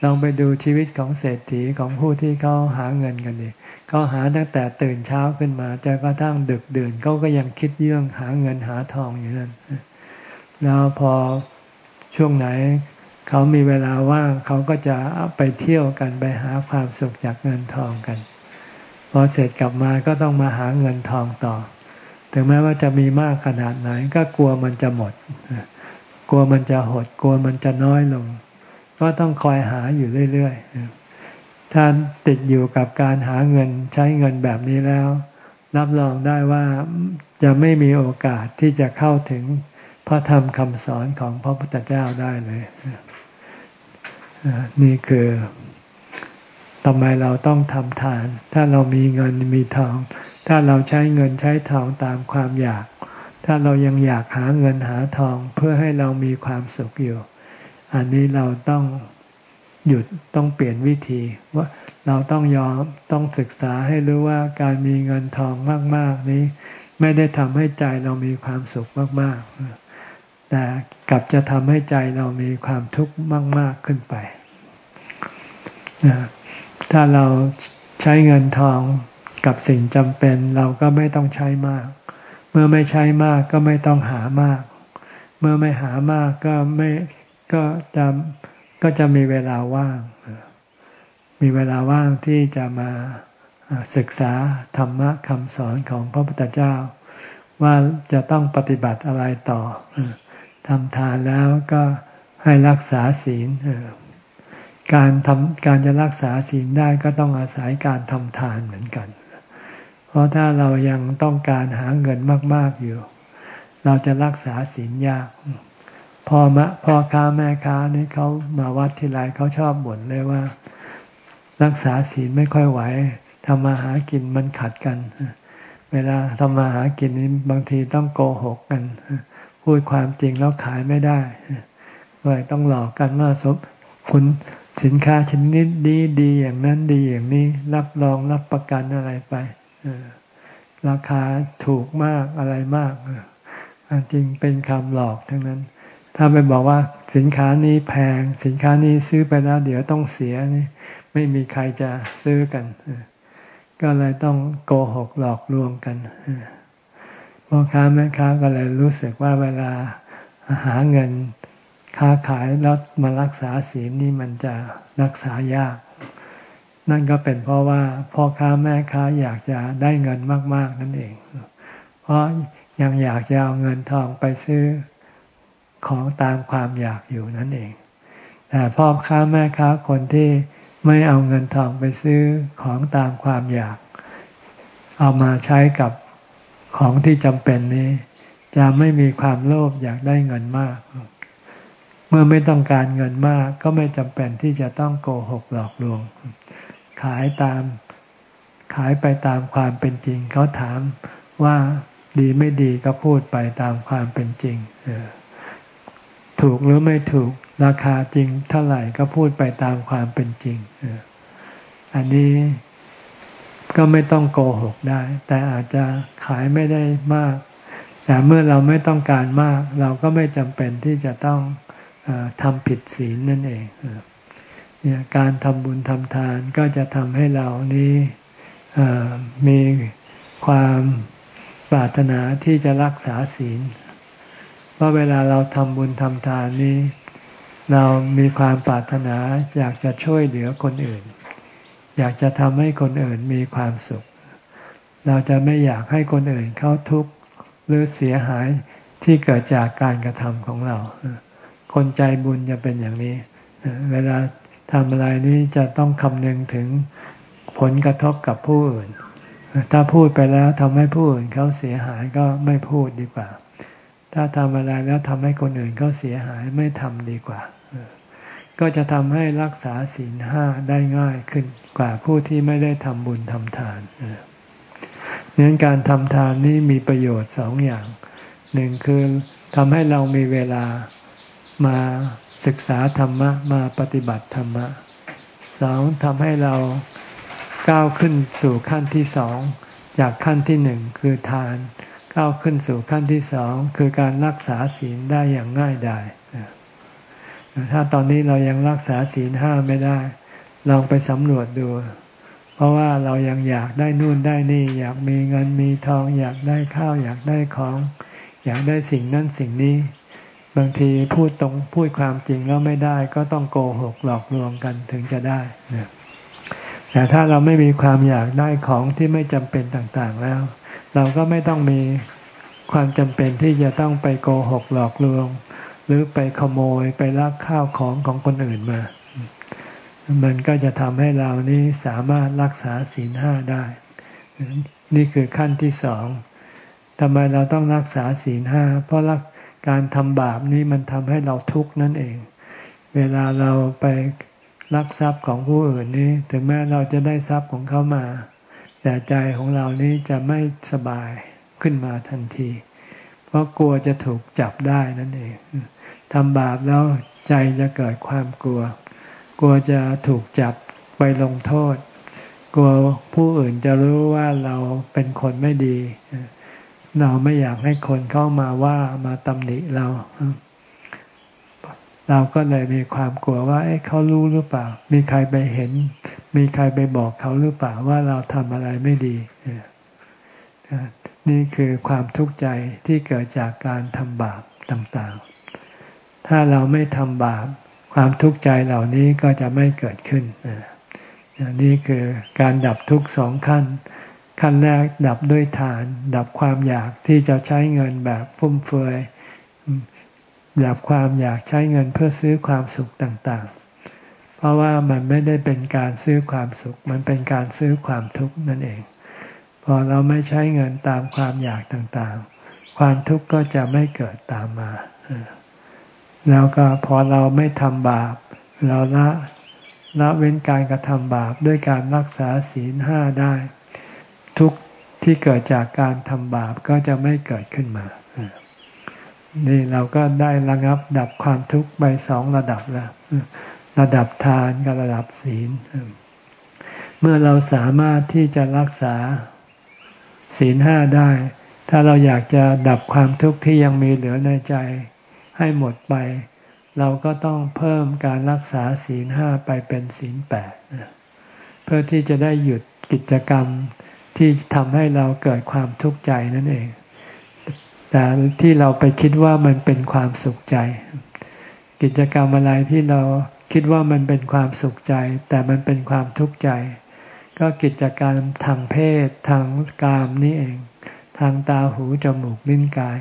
ลองไปดูชีวิตของเศรษฐีของผู้ที่เขาหาเงินกันดิ เขาหาตั้งแต่ตื่นเช้าขึ้นมาจนกระทั่งดึกดื่นเขาก็ยังคิดเรื่องหาเงินหาทองอยู่นั่นแล้วพอช่วงไหนเขามีเวลาว่างเขาก็จะไปเที่ยวกันไปหาความสุขจากเงินทองกัน พอเสร็จกลับมาก็ต้องมาหาเงินทองต่อ ถึงแม้ว่าจะมีมากขนาดไหน ก็กลัวมันจะหมด กลัวมันจะหด กลัวมันจะน้อยลง ก็ต้องคอยหาอยู่เรื่อยๆ ถ้าติดอยู่กับการหาเงินใช้เงินแบบนี้แล้ว รับรองได้ว่าจะไม่มีโอกาสที่จะเข้าถึงพระธรรมคำสอนของพระพุทธเจ้าได้เลยนี่คือทำไมเราต้องทำทาน ถ้าเรามีเงินมีทอง ถ้าเราใช้เงินใช้ทองตามความอยาก ถ้าเรายังอยากหาเงินหาทองเพื่อให้เรามีความสุขอยู่ อันนี้เราต้อง หยุดต้องเปลี่ยนวิธี ว่าเราต้องยอมต้องศึกษาให้รู้ว่าการมีเงินทองมาก ๆ นี้ ไม่ได้ทำให้ใจเรามีความสุขมาก ๆ แต่กลับจะทำให้ใจเรามีความทุกข์มาก ๆขึ้นไป ถ้าเราใช้เงินทองกับสิ่งจำเป็นเราก็ไม่ต้องใช้มาก เมื่อไม่ใช้มากก็ไม่ต้องหามาก เมื่อไม่หามากก็ไม่ก็จะ ก็จะมีเวลาว่าง มีเวลาว่างที่จะมาศึกษาธรรมะคำสอนของพระพุทธเจ้า ว่าจะต้องปฏิบัติอะไรต่อทำทานแล้วก็ให้รักษาศีลการทำการจะรักษาศีลได้ก็ต้องอาศัยการทำทานเหมือนกัน เพราะถ้าเรายังต้องการหาเงินมาก ๆอยู่ เราจะรักษาศีลยาก พ่อมะพ่อค้าแม่ค้านี่เขามาวัดทีไรเขาชอบบ่นเลยว่า รักษาศีลไม่ค่อยไหวทำมาหากินมันขัดกัน เวลาทำมาหากินนี้บางทีต้องโกหกกัน พูดความจริงแล้วขายไม่ได้เลยต้องหลอกกันว่าสมคุณสินค้าชนิดดีดีอย่างนั้นดีอย่างนี้ รับรองรับประกันอะไรไปราคาถูกมากอะไรมากจริงเป็นคำหลอกทั้งนั้น ถ้าไปบอกว่าสินค้านี้แพง สินค้านี้ซื้อไปแล้ว เดี๋ยวต้องเสียนี่ไม่มีใครจะซื้อกัน ก็เลยต้องโกหกหลอกลวงกันพ่อค้าแม่ค้าก็เลยรู้สึกว่าเวลาหาเงินค้าขายแล้วมารักษาศีลนี่มันจะรักษายาก นั่นก็เป็นเพราะว่าพ่อค้าแม่ค้าอยากจะได้เงินมาก ๆนั่นเอง เพราะยังอยากจะเอาเงินทองไปซื้อ ของตามความอยากอยู่นั่นเอง แต่พ่อค้าแม่ค้าคนที่ไม่เอาเงินทองไปซื้อของตามความอยาก เอามาใช้กับของที่จำเป็นนี้ จะไม่มีความโลภอยากได้เงินมาก เมื่อไม่ต้องการเงินมาก ก็ไม่จำเป็นที่จะต้องโกหกหลอกลวง ขายตามขายไปตามความเป็นจริง เขาถามว่าดีไม่ดีก็พูดไปตามความเป็นจริง ถูกหรือไม่ถูกราคาจริงเท่าไหร่ก็พูดไปตามความเป็นจริงอันนี้ก็ไม่ต้องโกหกได้ แต่อาจจะขายไม่ได้มาก แต่เมื่อเราไม่ต้องการมาก เราก็ไม่จำเป็นที่จะต้องอทำผิดศีลนั่นเองเนี่ยการทำบุญทำทานก็จะทำให้เรานี้มีความปรารถนาที่จะรักษาศีล เพราะเวลาเราทำบุญทำทานนี้ เรามีความปรารถนาอยากจะช่วยเหลือคนอื่น อยากจะทำให้คนอื่นมีความสุข เราจะไม่อยากให้คนอื่นเขาทุกข์หรือเสียหายที่เกิดจากการกระทำของเรา คนใจบุญจะเป็นอย่างนี้ เวลาทำอะไรนี้จะต้องคำนึงถึงผลกระทบกับผู้อื่น ถ้าพูดไปแล้วทำให้ผู้อื่นเขาเสียหายก็ไม่พูดดีกว่า ถ้าทำอะไรแล้วทำให้คนอื่นเขาเสียหายไม่ทำดีกว่า ก็จะทำให้รักษาศีลห้าได้ง่ายขึ้นกว่าผู้ที่ไม่ได้ทำบุญทำทานเน้นการทำทานนี้มีประโยชน์สองอย่าง หนึ่งคือทำให้เรามีเวลามาศึกษาธรรมะมาปฏิบัติธรรมะสองทำให้เราก้าวขึ้นสู่ขั้นที่สอง จากขั้นที่หนึ่งคือทาน ก้าวขึ้นสู่ขั้นที่สองคือการรักษาศีลได้อย่างง่ายดายถ้าตอนนี้เรายังรักษาศีลห้าไม่ได้ ลองไปสำรวจดู เพราะว่าเรายังอยากได้นู่นได้นี่ อยากมีเงินมีทอง อยากได้ข้าว อยากได้ของ อยากได้สิ่งนั้นสิ่งนี้ บางทีพูดตรงพูดความจริงแล้วไม่ได้ ก็ต้องโกหกหลอกลวงกันถึงจะได้แต่ถ้าเราไม่มีความอยากได้ของที่ไม่จำเป็นต่างๆแล้ว เราก็ไม่ต้องมีความจำเป็นที่จะต้องไปโกหกหลอกลวง หรือไปขโมยไปลักข้าวของของคนอื่นมา มันก็จะทำให้เรานี้สามารถรักษาศีลห้าได้ นี่คือขั้นที่สองทำไมเราต้องรักษาศีลห้าเพราะรักการทำบาปนี้มันทำให้เราทุกข์นั่นเอง เวลาเราไปลักทรัพย์ของผู้อื่นนี้ ถึงแม้เราจะได้ทรัพย์ของเขามา แต่ใจของเรานี้จะไม่สบายขึ้นมาทันที เพราะกลัวจะถูกจับได้นั่นเองทำบาปแล้วใจจะเกิดความกลัว กลัวจะถูกจับไปลงโทษ กลัวผู้อื่นจะรู้ว่าเราเป็นคนไม่ดี เราไม่อยากให้คนเข้ามาว่ามาตำหนิเรา เราก็เลยมีความกลัวว่าเเขารู้หรือเปล่า มีใครไปเห็น มีใครไปบอกเขาหรือเปล่าว่าเราทำอะไรไม่ดี นี่คือความทุกข์ใจที่เกิดจากการทำบาปต่างๆ ถ้าเราไม่ทำบาป ความทุกข์ใจเหล่านี้ก็จะไม่เกิดขึ้นนี่คือการดับทุกข์สองขั้น ขั้นแรกดับด้วยทาน ดับความอยากที่จะใช้เงินแบบฟุ่มเฟือย ดับความอยากใช้เงินเพื่อซื้อความสุขต่างๆ เพราะว่ามันไม่ได้เป็นการซื้อความสุข มันเป็นการซื้อความทุกข์นั่นเอง พอเราไม่ใช้เงินตามความอยากต่างๆ ความทุกข์ก็จะไม่เกิดตามมา แล้วก็พอเราไม่ทำบาป เราละละเว้นการกระทำบาปด้วยการรักษาศีลห้าได้ ทุกที่เกิดจากการทำบาปก็จะไม่เกิดขึ้นมา นี่เราก็ได้ระงับดับความทุกข์ไปสองระดับแล้วระดับทานกับระดับศีล เมื่อเราสามารถที่จะรักษาศีลห้าได้ ถ้าเราอยากจะดับความทุกข์ที่ยังมีเหลือในใจให้หมดไป เราก็ต้องเพิ่มการรักษาศีลห้าไปเป็นศีลแปดเพื่อที่จะได้หยุดกิจกรรมที่ทำให้เราเกิดความทุกข์ใจนั่นเอง แต่ที่เราไปคิดว่ามันเป็นความสุขใจ กิจกรรมอะไรที่เราคิดว่ามันเป็นความสุขใจ แต่มันเป็นความทุกข์ใจ ก็กิจกรรมทางเพศ ทางกามนี่เอง ทางตาหูจมูกลิ้นกาย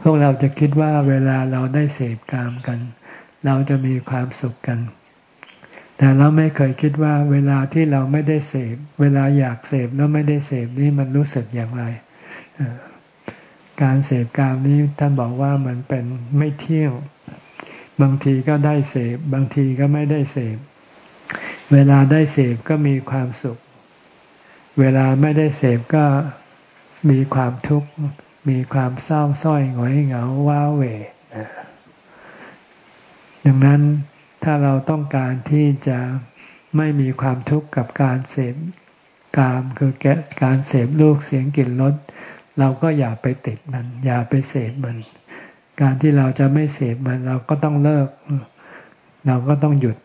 พวกเราจะคิดว่าเวลาเราได้เสพกามกัน เราจะมีความสุขกัน แต่เราไม่เคยคิดว่าเวลาที่เราไม่ได้เสพ เวลาอยากเสพแล้วไม่ได้เสพนี่มันรู้สึกอย่างไร การเสพกามนี้ท่านบอกว่ามันเป็นไม่เที่ยง บางทีก็ได้เสพ บางทีก็ไม่ได้เสพ เวลาได้เสพก็มีความสุข เวลาไม่ได้เสพก็มีความทุกข์ มีความเศร้าส้อยหงอยเหงาว้าเหวดังนั้นถ้าเราต้องการที่จะไม่มีความทุกข์กับการเสพกามคือแกการเสพลูกเสียงกลิ่นรส เราก็อย่าไปติดมัน อย่าไปเสพมัน การที่เราจะไม่เสพมันเราก็ต้องเลิก เราก็ต้องหยุด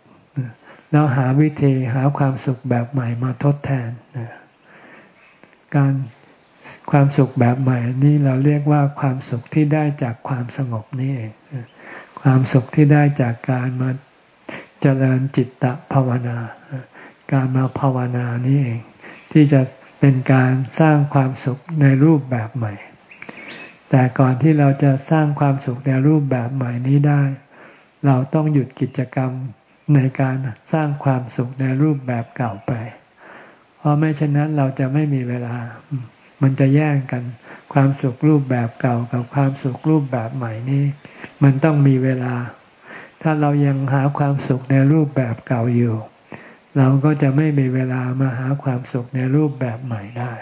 แล้วหาวิธีหาความสุขแบบใหม่มาทดแทนการความสุขแบบใหม่นี่เราเรียกว่าความสุขที่ได้จากความสงบนี่เองความสุขที่ได้จากการมาเจริญจิตตภาวนา การมาภาวนานี่เอง ที่จะ เป็นการสร้างความสุขในรูปแบบใหม่ แต่ก่อนที่เราจะสร้างความสุขในรูปแบบใหม่นี้ได้ เราต้องหยุดกิจกรรมในการสร้างความสุขในรูปแบบเก่าไป เพราะไม่เช่นนั้นเราจะไม่มีเวลา มันจะแย่งกัน ความสุขรูปแบบเก่ากับความสุขรูปแบบใหม่นี้ มันต้องมีเวลา ถ้าเรายังหาความสุขในรูปแบบเก่าอยู่ เราก็จะไม่มีเวลามาหาความสุขในรูปแบบใหม่ได้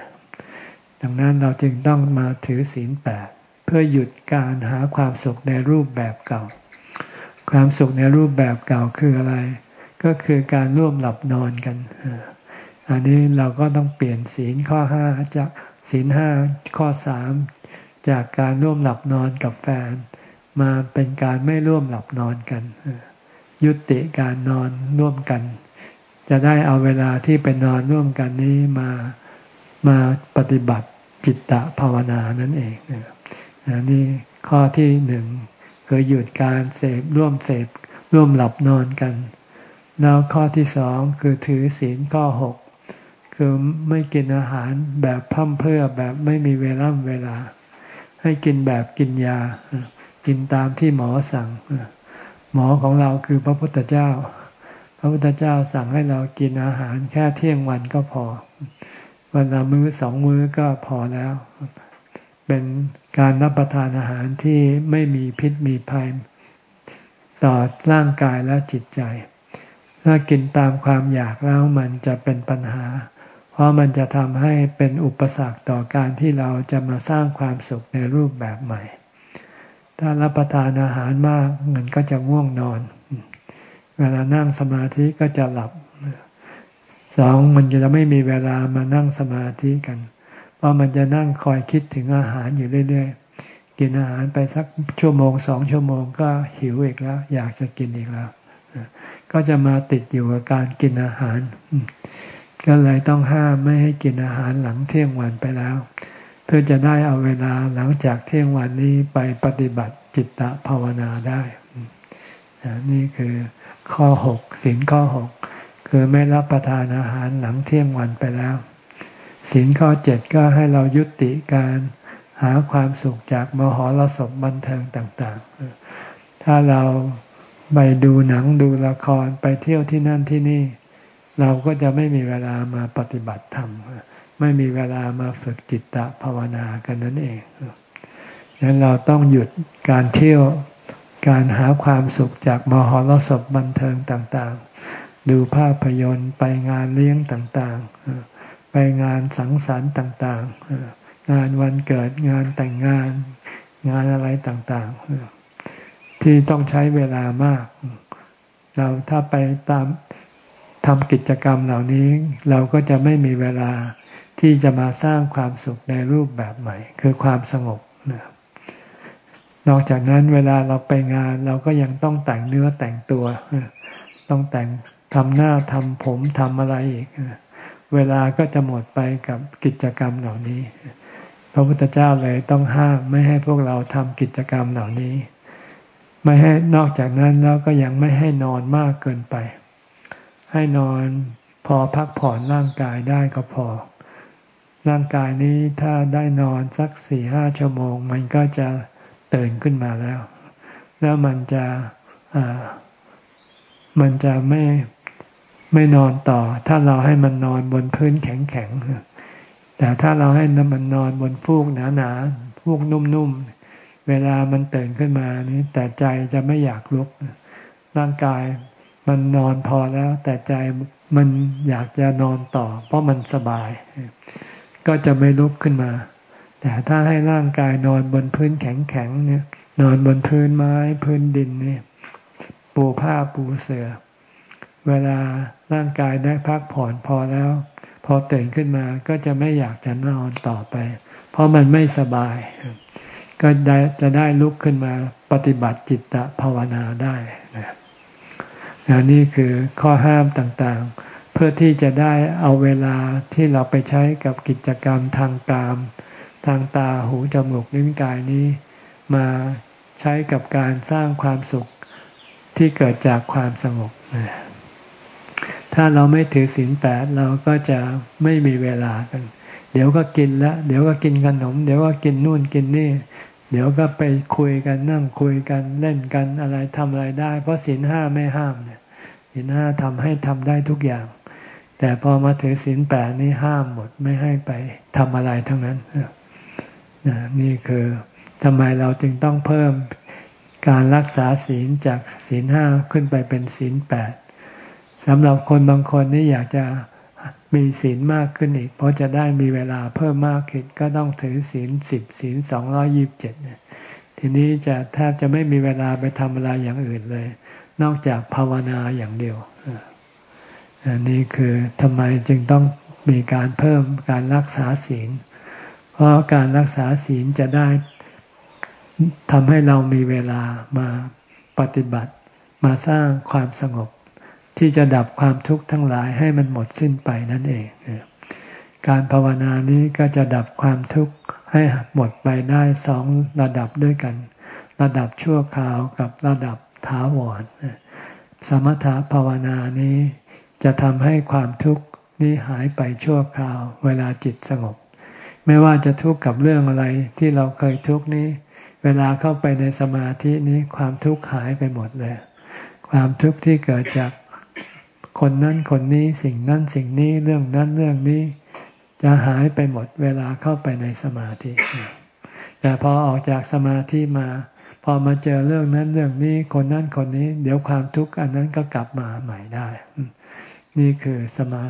ดังนั้นเราจึงต้องมาถือศีลแปดเพื่อหยุดการหาความสุขในรูปแบบเก่า ความสุขในรูปแบบเก่าคืออะไร ก็คือการร่วมหลับนอนกัน อันนี้เราก็ต้องเปลี่ยนศีลข้อห้าจากศีลห้าข้อสามจากการร่วมหลับนอนกับแฟน มาเป็นการไม่ร่วมหลับนอนกัน ยุติการนอนร่วมกัน จะได้เอาเวลาที่ไปนอนร่วมกันนี้มามาปฏิบัติจิตตภาวนานั่นเองนี่ข้อที่หนึ่งคือหยุดการเสพร่วมเสพร่วมหลับนอนกัน แล้วข้อที่สองคือถือศีลข้อหกคือไม่กินอาหารแบบพั่มเพื่อแบบไม่มีเวลาเวลา ให้กินแบบกินยา กินตามที่หมอสั่ง หมอของเราคือพระพุทธเจ้า ระพุทธเจ้าสั่งให้เรากินอาหารแค่เที่ยงวันก็พอ วันละมื้อสองมื้อก็พอแล้ว เป็นการรับประทานอาหารที่ไม่มีพิษมีภัย ต่อร่างกายและจิตใจ ถ้ากินตามความอยากแล้วมันจะเป็นปัญหา เพราะมันจะทำให้เป็นอุปสรรคต่อการที่เราจะมาสร้างความสุขในรูปแบบใหม่ ถ้ารับประทานอาหารมากมันก็จะง่วงนอน เวลานั่งสมาธิก็จะหลับสองมันจะไม่มีเวลามานั่งสมาธิกัน เพราะมันจะนั่งคอยคิดถึงอาหารอยู่เรื่อยๆ กินอาหารไปสักชั่วโมงสองชั่วโมงก็หิวอีกแล้ว อยากจะกินอีกแล้ว ก็จะมาติดอยู่กับการกินอาหาร ก็เลยต้องห้ามไม่ให้กินอาหารหลังเที่ยงวันไปแล้ว เพื่อจะได้เอาเวลาหลังจากเที่ยงวันนี้ไปปฏิบัติจิตตภาวนาได้ นี่คือ ข้อหกศีลข้อหกคือไม่รับประทานอาหารหลังเที่ยงวันไปแล้วศีลข้อเจ็ดก็ให้เรายุติการหาความสุขจากมหรสพบันเทิงต่างๆ ถ้าเราไปดูหนังดูละครไปเที่ยวที่นั่นที่นี่ เราก็จะไม่มีเวลามาปฏิบัติธรรม ไม่มีเวลามาฝึกจิตตภาวนากันนั่นเองดังนั้นเราต้องหยุดการเที่ยว การหาความสุขจากมหรสพบันเทิงต่างๆ ดูภาพยนตร์ไปงานเลี้ยงต่างๆ ไปงานสังสรรค์ต่างๆ งานวันเกิดงานแต่งงาน งานอะไรต่างๆ ที่ต้องใช้เวลามาก เราถ้าไปตามทำกิจกรรมเหล่านี้ เราก็จะไม่มีเวลาที่จะมาสร้างความสุขในรูปแบบใหม่ คือความสงบนะ นอกจากนั้นเวลาเราไปงาน เราก็ยังต้องแต่งเนื้อแต่งตัว ต้องแต่งทำหน้าทำผมทำอะไรอีก เวลาก็จะหมดไปกับกิจกรรมเหล่านี้ พระพุทธเจ้าเลยต้องห้ามไม่ให้พวกเราทำกิจกรรมเหล่านี้ ไม่ให้นอกจากนั้นแล้วก็ยังไม่ให้นอนมากเกินไป ให้นอนพอพักผ่อนร่างกายได้ก็พอ ร่างกายนี้ถ้าได้นอนสักสี่ห้าชั่วโมง มันก็จะ ตื่นขึ้นมาแล้ว แล้วมันจะมันจะไม่ไม่นอนต่อ ถ้าเราให้มันนอนบนพื้นแข็งๆแต่ถ้าเราให้มันนอนบนฟูกหนาๆฟูกนุ่มๆเวลามันตื่นขึ้นมานี้ แต่ใจจะไม่อยากลุกร่างกายมันนอนพอแล้ว แต่ใจมันอยากจะนอนต่อ เพราะมันสบาย ก็จะไม่ลุกขึ้นมา แต่ถ้าให้ร่างกายนอนบนพื้นแข็งๆเนี่ย นอนบนพื้นไม้พื้นดินเนี่ย ปูผ้าปูเสือเวลาร่างกายได้พักผ่อนพอแล้ว พอตื่นขึ้นมาก็จะไม่อยากจะนอนต่อไป เพราะมันไม่สบาย ก็ได้จะได้ลุกขึ้นมาปฏิบัติจิตตภาวนาได้นะนี่คือข้อห้ามต่างๆ เพื่อที่จะได้เอาเวลาที่เราไปใช้กับกิจกรรมทางกาม ทางตาหูจมูกลิ้นกายนี้ มาใช้กับการสร้างความสุขที่เกิดจากความสงบถ้าเราไม่ถือศีลแปดเราก็จะไม่มีเวลากัน เดี๋ยวก็กินละเดี๋ยวก็กินขนม เดี๋ยวก็กินนู่นกินนี่ เดี๋ยวก็ไปคุยกันนั่งคุยกันเล่นกันอะไรทำอะไรได้ เพราะศีลห้าไม่ห้ามเนี่ยศีลห้าทำให้ทำได้ทุกอย่าง แต่พอมาถือศีลแปดนี่ห้ามหมดไม่ให้ไปทำอะไรทั้งนั้น นี่คือทำไมเราจึงต้องเพิ่มการรักษาศีลจากศีลห้าขึ้นไปเป็นศีลแปดสำหรับคนบางคนนี่อยากจะมีศีลมากขึ้นอีก เพราะจะได้มีเวลาเพิ่มมากขึ้นก็ต้องถือศีลสิบศีลสองร้อยิบเจ็ดทีนี้จะแทบจะไม่มีเวลาไปทำอะไรอย่างอื่นเลย นอกจากภาวนาอย่างเดียวอันนี้คือทำไมจึงต้องมีการเพิ่มการรักษาศีล เพราะการรักษาศีลจะได้ทำให้เรามีเวลามาปฏิบัติ มาสร้างความสงบ ที่จะดับความทุกข์ทั้งหลายให้มันหมดสิ้นไปนั่นเอง การภาวนานี้ก็จะดับความทุกข์ให้หมดไปได้สองระดับด้วยกัน ระดับชั่วคราวกับระดับถาวรสมถภาวนานี้จะทำให้ความทุกข์นี้หายไปชั่วคราว เวลาจิตสงบ ไม่ว่าจะทุกข์กับเรื่องอะไรที่เราเคยทุกข์นี้ เวลาเข้าไปในสมาธินี้ความทุกข์หายไปหมดเลย ความทุกข์ที่เกิดจากคนนั้นคนนี้สิ่งนั้นสิ่งนี้เรื่องนั้นเรื่องนี้ จะหายไปหมด เวลาเข้าไปในสมาธิ แต่พอออกจากสมาธิมา พอมาเจอเรื่องนั้นเรื่องนี้คนนั้นคนนี้ เดี๋ยวความทุกข์อันนั้นก็กลับมาใหม่ได้ นี่คือสมา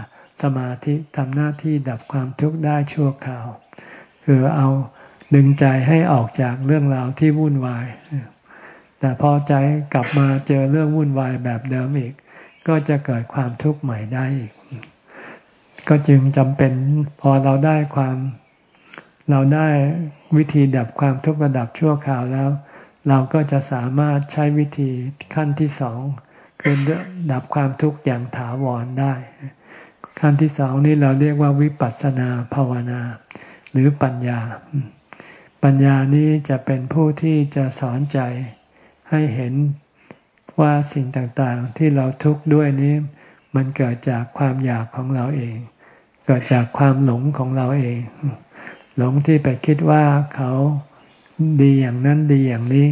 สมาธิทำหน้าที่ดับความทุกข์ได้ชั่วคราว คือเอาดึงใจให้ออกจากเรื่องราวที่วุ่นวาย แต่พอใจกลับมาเจอเรื่องวุ่นวายแบบเดิมอีก ก็จะเกิดความทุกข์ใหม่ได้อีก ก็จึงจำเป็นพอเราได้ความ เราได้วิธีดับความทุกข์ระดับชั่วคราวแล้ว เราก็จะสามารถใช้วิธีขั้นที่สองคือดับความทุกข์อย่างถาวรได้ ขั้นที่สองนี่เราเรียกว่าวิปัสสนาภาวนา หรือปัญญา ปัญญานี้จะเป็นผู้ที่จะสอนใจให้เห็นว่าสิ่งต่างๆ ที่เราทุกข์ด้วยนี้ มันเกิดจากความอยากของเราเอง เกิดจากความหลงของเราเอง หลงที่ไปคิดว่าเขาดีอย่างนั้นดีอย่างนี้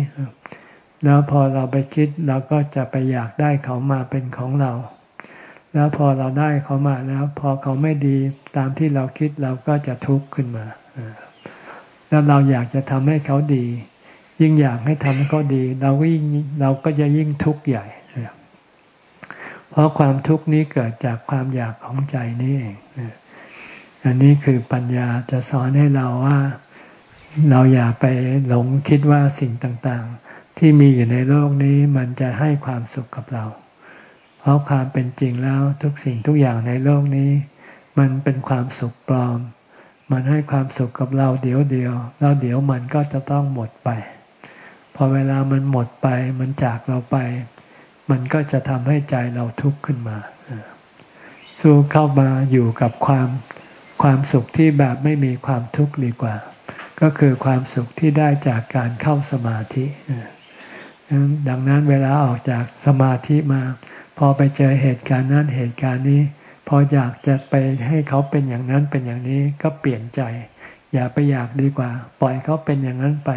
แล้วพอเราไปคิดเราก็จะไปอยากได้เขามาเป็นของเรา แล้วพอเราได้เขามาแล้ว พอเขาไม่ดีตามที่เราคิดเราก็จะทุกข์ขึ้นมาแล้วเราอยากจะทำให้เขาดี ยิ่งอยากให้ทำให้เขาดี เราก็ยิ่งเราก็จะยิ่งทุกข์ใหญ่เพราะความทุกข์นี้เกิดจากความอยากของใจนี่เองอันนี้คือปัญญาจะสอนให้เราว่าเราอย่าไปหลงคิดว่าสิ่งต่าง ๆ ที่มีอยู่ในโลกนี้มันจะให้ความสุขกับเรา เพราะความเป็นจริงแล้วทุกสิ่งทุกอย่างในโลกนี้ มันเป็นความสุขปลอม มันให้ความสุขกับเราเดี๋ยวเดียวแล้วเดี๋ยวมันก็จะต้องหมดไป พอเวลามันหมดไป มันจากเราไป มันก็จะทำให้ใจเราทุกข์ขึ้นมาสู้เข้ามาอยู่กับความความสุขที่แบบไม่มีความทุกข์ดีกว่า ก็คือความสุขที่ได้จากการเข้าสมาธิดังนั้นเวลาออกจากสมาธิมา พอไปเจอเหตุการณ์นั้นเหตุการณ์นี้ พออยากจะไปให้เขาเป็นอย่างนั้นเป็นอย่างนี้ก็เปลี่ยนใจ อย่าไปอยากดีกว่า ปล่อยเขาเป็นอย่างนั้นไป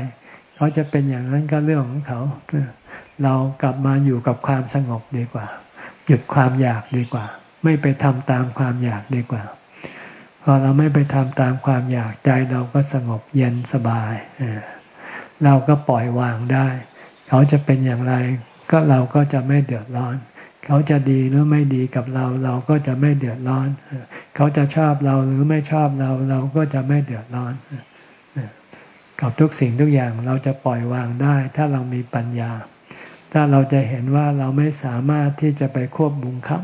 เขาจะเป็นอย่างนั้นก็เรื่องของเขา เรากลับมาอยู่กับความสงบดีกว่า หยุดความอยากดีกว่า ไม่ไปทำตามความอยากดีกว่าพอเราไม่ไปทำตามความอยากใจเราก็สงบเย็นสบายเราก็ปล่อยวางได้ เขาจะเป็นอย่างไร ก็เราก็จะไม่เดือดร้อน เขาจะดีหรือไม่ดีกับเรา เราก็จะไม่เดือดร้อน เขาจะชอบเราหรือไม่ชอบเรา เราก็จะไม่เดือดร้อน กับทุกสิ่งทุกอย่างเราจะปล่อยวางได้ ถ้าเรามีปัญญา ถ้าเราจะเห็นว่าเราไม่สามารถที่จะไปควบบุงคับ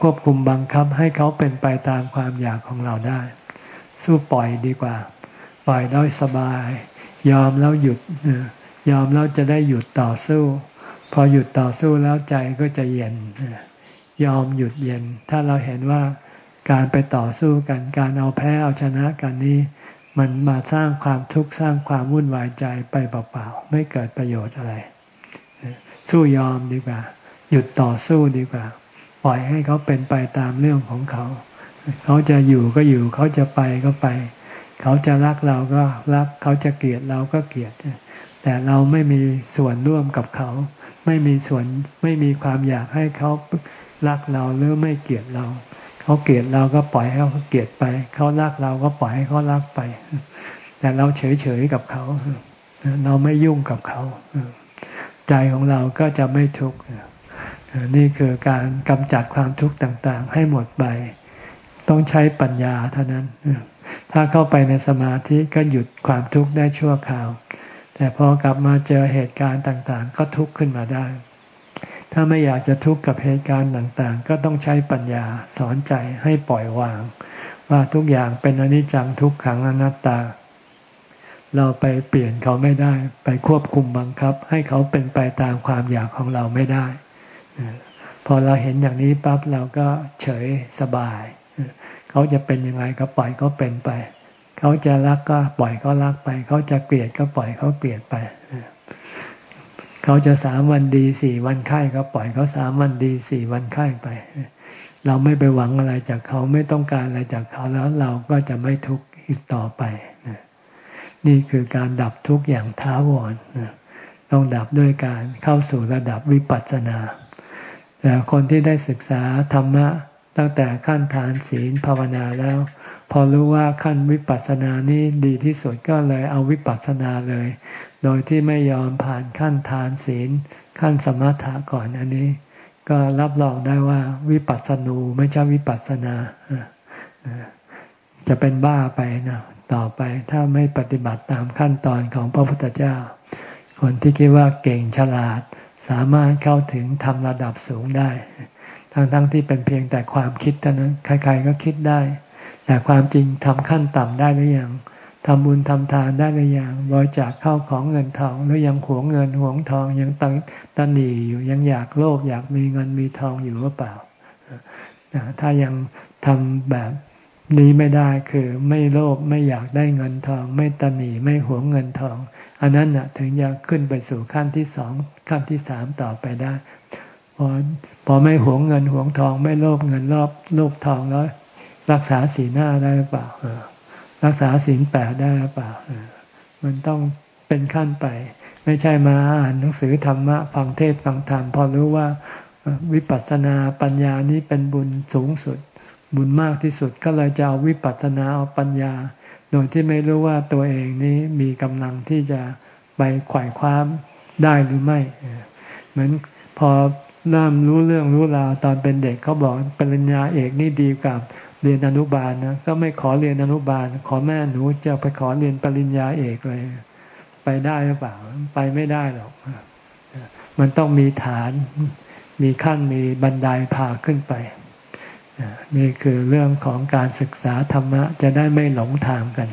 ควบคุมบังคับให้เขาเป็นไปตามความอยากของเราได้ สู้ปล่อยดีกว่า ปล่อยได้สบาย ยอมแล้วหยุดยอมแล้วจะได้หยุดต่อสู้ พอหยุดต่อสู้แล้วใจก็จะเย็น ยอมหยุดเย็น ถ้าเราเห็นว่าการไปต่อสู้กัน การเอาแพ้เอาชนะกันนี้ มันมาสร้างความทุกข์สร้างความวุ่นวายใจไปเปล่าๆ ไม่เกิดประโยชน์อะไร สู้ยอมดีกว่า หยุดต่อสู้ดีกว่า ปล่อยให้เขาเป็นไปตามเรื่องของเขา เขาจะอยู่ก็อยู่ เขาจะไปก็ไป เขาจะรักเราก็รัก เขาจะเกลียดเราก็เกลียด แต่เราไม่มีส่วนร่วมกับเขา ไม่มีส่วนไม่มีความอยากให้เขารักเราหรือไม่เกลียดเรา เขาเกลียดเราก็ปล่อยให้เขาเกลียดไป เขารักเราก็ปล่อยให้เขารักไป แต่เราเฉยๆกับเขา เราไม่ยุ่งกับเขา ใจของเราก็จะไม่ทุกข์นี่คือการกำจัดความทุกข์ต่างๆ ให้หมดไป ต้องใช้ปัญญาเท่านั้น ถ้าเข้าไปในสมาธิก็หยุดความทุกข์ได้ชั่วคราว แต่พอกลับมาเจอเหตุการณ์ต่างๆ ก็ทุกข์ขึ้นมาได้ ถ้าไม่อยากจะทุกข์กับเหตุการณ์ต่างๆ ก็ต้องใช้ปัญญาสอนใจให้ปล่อยวาง ว่าทุกอย่างเป็นอนิจจังทุกขังอนัตตา เราไปเปลี่ยนเขาไม่ได้ ไปควบคุมบังคับ ให้เขาเป็นไปตามความอยากของเราไม่ได้ พอเราเห็นอย่างนี้ปั๊บเราก็เฉยสบาย เขาจะเป็นยังไงก็ปล่อยเขาเป็นไป เขาจะรักก็ปล่อยเขารักไป เขาจะเกลียดก็ปล่อยเขาเกลียดไปเขาจะสามวันดีสี่วันไข้ก็ปล่อยเขาสามวันดีสี่วันไข้ไป เราไม่ไปหวังอะไรจากเขาไม่ต้องการอะไรจากเขาแล้วเราก็จะไม่ทุกข์อีกต่อไปนี่คือการดับทุกข์อย่างท้าวรต้องดับด้วยการเข้าสู่ระดับวิปัสสนา แต่คนที่ได้ศึกษาธรรมะตั้งแต่ขั้นฐานศีลภาวนาแล้ว พอรู้ว่าขั้นวิปัสสนานี้ดีที่สุดก็เลยเอาวิปัสสนาเลย โดยที่ไม่ยอมผ่านขั้นฐานศีล ขั้นสมถะก่อนอันนี้ ก็รับรองได้ว่าวิปัสสนูไม่ใช่วิปัสสนาจะเป็นบ้าไปนะต่อไปถ้าไม่ปฏิบัติตามขั้นตอนของพระพุทธเจ้า คนที่คิดว่าเก่งฉลาด สามารถเข้าถึงทำระดับสูงได้ทั้งๆทที่เป็นเพียงแต่ความคิดเท่านั้นใครๆก็คิดได้ แต่ความจริงทำขั้นต่ำได้หรือยังทำบุญทำทานได้หรือยังบริจาคเข้าของเงินทองหรือยังหวงเงินหวงทองยังตังตันหนีอยู่ยังอยากโลภอยากมีเงินมีทองอยู่หรือเปล่า ถ้ายังทำแบบนี้ไม่ได้คือไม่โลภไม่อยากได้เงินทอง ไม่ตันหนีไม่หวงเงินทอง อันนั้นน่ะถึงจะขึ้นไปสู่ขั้นที่สองขั้นที่สามต่อไปได้พอพอไม่หวงเงินหวงทอง ไม่โลภเงินรอบโลภทองแล้ว รักษาสีหน้าได้หรือเปล่ารักษาศีลแปดได้หรือเปล่ามันต้องเป็นขั้นไป ไม่ใช่มาอ่านหนังสือธรรมะฟังเทศฟังธรรมพอรู้ว่าวิปัสสนาปัญญานี้เป็นบุญสูงสุด บุญมากที่สุดก็เลยจะเอาวิปัสสนาเอาปัญญา โดยที่ไม่รู้ว่าตัวเองนี้มีกำลังที่จะไปไขว่คว้าได้หรือไม่เหมือนพอเริ่มรู้เรื่องรู้ราวตอนเป็นเด็กเขาบอกปริญญาเอกนี่ดีกว่า เรียนอนุบาลนะก็ไม่ขอเรียนอนุบาล ขอแม่หนูจะไปขอเรียนปริญญาเอกเลย ไปได้หรือเปล่า ไปไม่ได้หรอก มันต้องมีฐาน มีขั้นมีบันไดพาขึ้นไปนี่คือเรื่องของการศึกษาธรรมะจะได้ไม่หลงทางกัน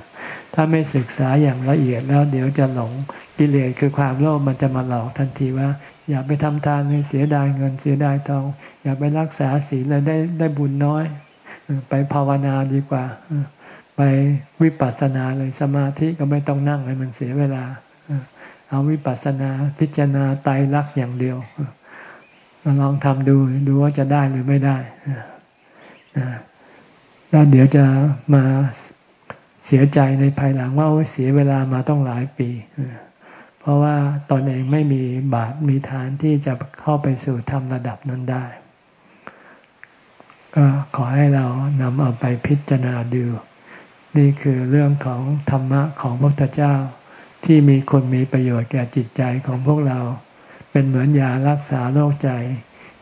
ถ้าไม่ศึกษาอย่างละเอียดแล้วเดี๋ยวจะหลงกิเลสคือความโลภมันจะมาหลอกทันทีว่า อย่าไปทำทานเลยเสียดายเงินเสียดายทอง อย่าไปรักษาศีลเลยได้ได้บุญน้อย ไปภาวนาดีกว่า ไปวิปัสสนาเลยสมาธิก็ไม่ต้องนั่งให้มันเสียเวลา เอาวิปัสสนาพิจารณาไตรลักษณ์อย่างเดียวลองทำดูดูว่าจะได้หรือไม่ได้แล้วเดี๋ยวจะมาเสียใจในภายหลังว่าเสียเวลามาต้องหลายปี เพราะว่าตอนเองไม่มีบาปมีฐานที่จะเข้าไปสู่ธรรมระดับนั้นได้ ก็ขอให้เรานำเอาไปพิจารณาดู นี่คือเรื่องของธรรมะของพระพุทธเจ้า ที่มีคนมีประโยชน์แก่จิตใจของพวกเรา เป็นเหมือนยารักษาโรคใจ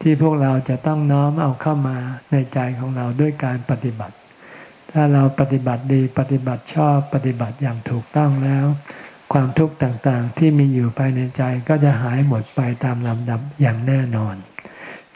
ที่พวกเราจะต้องน้อมเอาเข้ามาในใจของเราด้วยการปฏิบัติ ถ้าเราปฏิบัติดีปฏิบัติชอบปฏิบัติอย่างถูกต้องแล้ว ความทุกข์ต่างๆที่มีอยู่ภายในใจก็จะหายหมดไปตามลำดับอย่างแน่นอน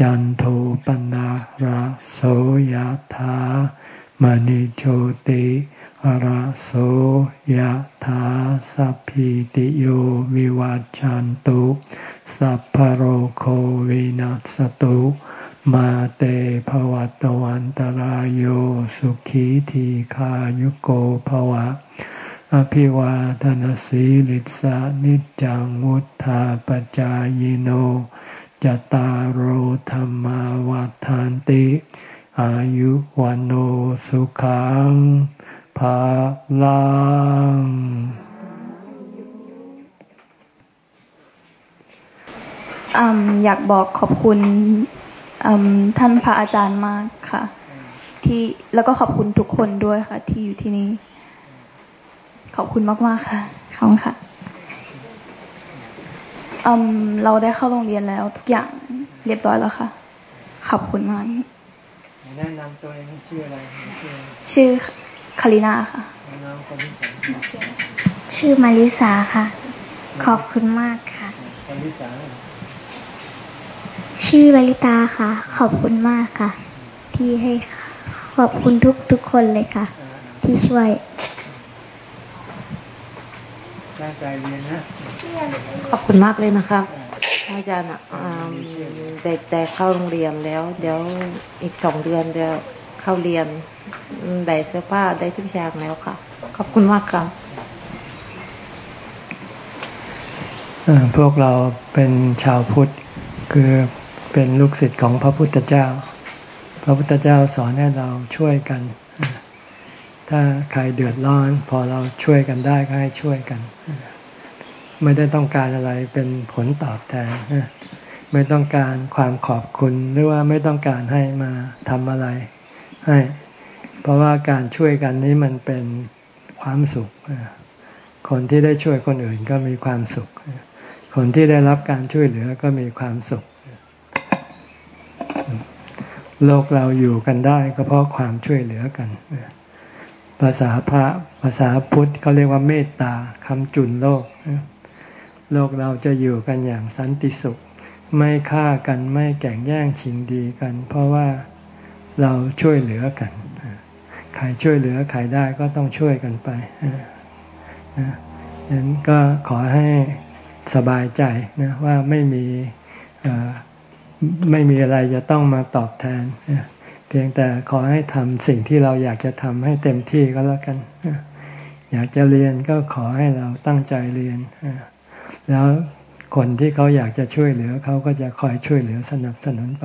จันโทปนะระโสยธามณิโชติระโสยธาสัพพิติโยวิวัจจันตุสัพพโรโควินัสตุมาเตภวัตวันตารโยสุขีทีขายุโกภวะ อภิวาทนสีลิสานิจังวุธาปจายโน จตารโหธรรมวาทานติ อายุวันโอสุขังภาลังอยากบอกขอบคุณท่านพระอาจารย์มากค่ะ ที่แล้วก็ขอบคุณทุกคนด้วยค่ะ ที่อยู่ที่นี่ ขอบคุณมาก ๆ ค่ะขอบคุณค่ะ เราได้เข้าโรงเรียนแล้วทุกอย่างเรียบร้อยแล้วค่ะ ขอบคุณมากแนะนำตัวเองชื่ออะไร ชื่อคารินาค่ะ ชื่อมาริสาค่ะ ขอบคุณมากค่ะมาริสาชื่อลลิตาค่ะ ขอบคุณมากค่ะ ที่ให้ขอบคุณทุกทุกคนเลยค่ะ ที่ช่วย ตั้งใจเรียนนะ ขอบคุณมากเลยนะครับอาจารย์เด็กแต่เข้าโรงเรียนแล้ว เดี๋ยวอีกสองเดือนจะเข้าเรียนได้เสื้อผ้าได้ทุกอย่างแล้วค่ะ ขอบคุณมากครับพวกเราเป็นชาวพุทธคือเป็นลูกศิษย์ของพระพุทธเจ้า พระพุทธเจ้าสอนให้เราช่วยกัน ถ้าใครเดือดร้อน พอเราช่วยกันได้ก็ให้ช่วยกัน ไม่ได้ต้องการอะไรเป็นผลตอบแทนไม่ต้องการความขอบคุณหรือว่าไม่ต้องการให้มาทำอะไร ให้ เพราะว่าการช่วยกันนี้มันเป็นความสุข คนที่ได้ช่วยคนอื่นก็มีความสุข คนที่ได้รับการช่วยเหลือก็มีความสุข โลกเราอยู่กันได้ก็เพราะความช่วยเหลือกัน ภาษาพระภาษาพุทธเขาเรียกว่าเมตตาคำจุนโลก โลกเราจะอยู่กันอย่างสันติสุข ไม่ฆ่ากันไม่แก่งแย่งชิงดีกัน เพราะว่าเราช่วยเหลือกันใครช่วยเหลือใครได้ก็ต้องช่วยกันไปนั้นก็ขอให้สบายใจนะว่าไม่มีไม่มีอะไรจะต้องมาตอบแทนเพียงแต่ขอให้ทำสิ่งที่เราอยากจะทำให้เต็มที่ก็แล้วกัน อยากจะเรียนก็ขอให้เราตั้งใจเรียน แล้วคนที่เขาอยากจะช่วยเหลือเขาก็จะคอยช่วยเหลือสนับสนุนไป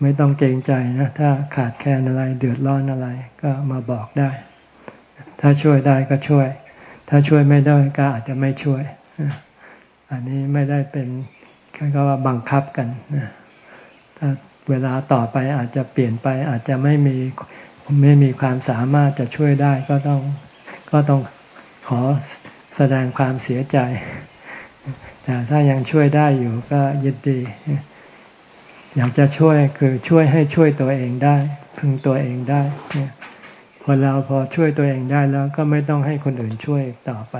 ไม่ต้องเกรงใจนะ ถ้าขาดแคลนอะไรเดือดร้อนอะไรก็มาบอกได้ ถ้าช่วยได้ก็ช่วย ถ้าช่วยไม่ได้ก็อาจจะไม่ช่วย อันนี้ไม่ได้เป็นก็ว่าบังคับกันถ้า เวลาต่อไปอาจจะเปลี่ยนไปอาจจะไม่มีไม่มีความสามารถจะช่วยได้ก็ต้องก็ต้องขอแสดงความเสียใจ แต่ถ้ายังช่วยได้อยู่ก็ยินดี อยากจะช่วยคือช่วยให้ช่วยตัวเองได้ พึงตัวเองได้พอเราพอช่วยตัวเองได้แล้วก็ไม่ต้องให้คนอื่นช่วยต่อไป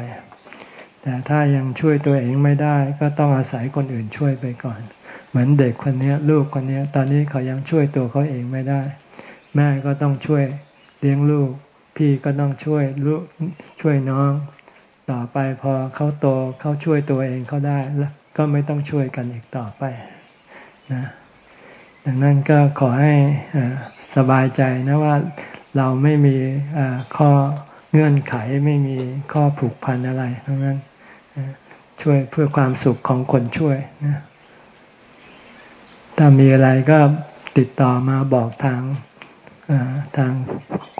แต่ถ้ายังช่วยตัวเองไม่ได้ ก็ต้องอาศัยคนอื่นช่วยไปก่อน เหมือนเด็กคนนี้ลูกคนนี้ตอนนี้เขายังช่วยตัวเขาเองไม่ได้ แม่ก็ต้องช่วยเลี้ยงลูก พี่ก็ต้องช่วยลูกช่วยน้อง ต่อไปพอเขาโตเขาช่วยตัวเองเขาได้แล้วก็ไม่ต้องช่วยกันอีกต่อไปนะดังนั้นก็ขอให้สบายใจนะว่าเราไม่มีข้อเงื่อนไขไม่มีข้อผูกพันอะไรทั้งนั้นช่วยเพื่อความสุขของคนช่วยนะ ถ้ามีอะไรก็ติดต่อมาบอกทางทาง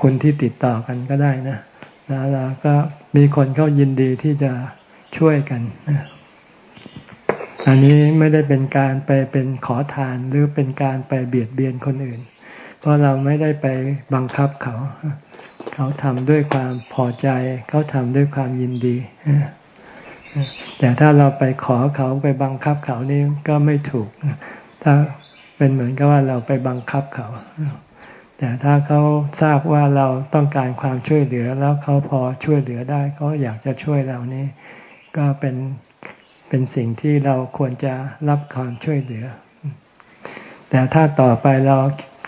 คนที่ติดต่อกันก็ได้นะแล้วเราก็มีคนเขายินดีที่จะช่วยกันนะอันนี้ไม่ได้เป็นการไปเป็นขอทานหรือเป็นการไปเบียดเบียนคนอื่น เพราะเราไม่ได้ไปบังคับเขา เขาทำด้วยความพอใจ เขาทำด้วยความยินดี แต่ถ้าเราไปขอเขาไปบังคับเขานี่ก็ไม่ถูก ถ้าเป็นเหมือนกับว่าเราไปบังคับเขา แต่ถ้าเขาทราบว่าเราต้องการความช่วยเหลือ แล้วเขาพอช่วยเหลือได้เขาอยากจะช่วยเรานี่ก็เป็นเป็นสิ่งที่เราควรจะรับความช่วยเหลือ แต่ถ้าต่อไปเรา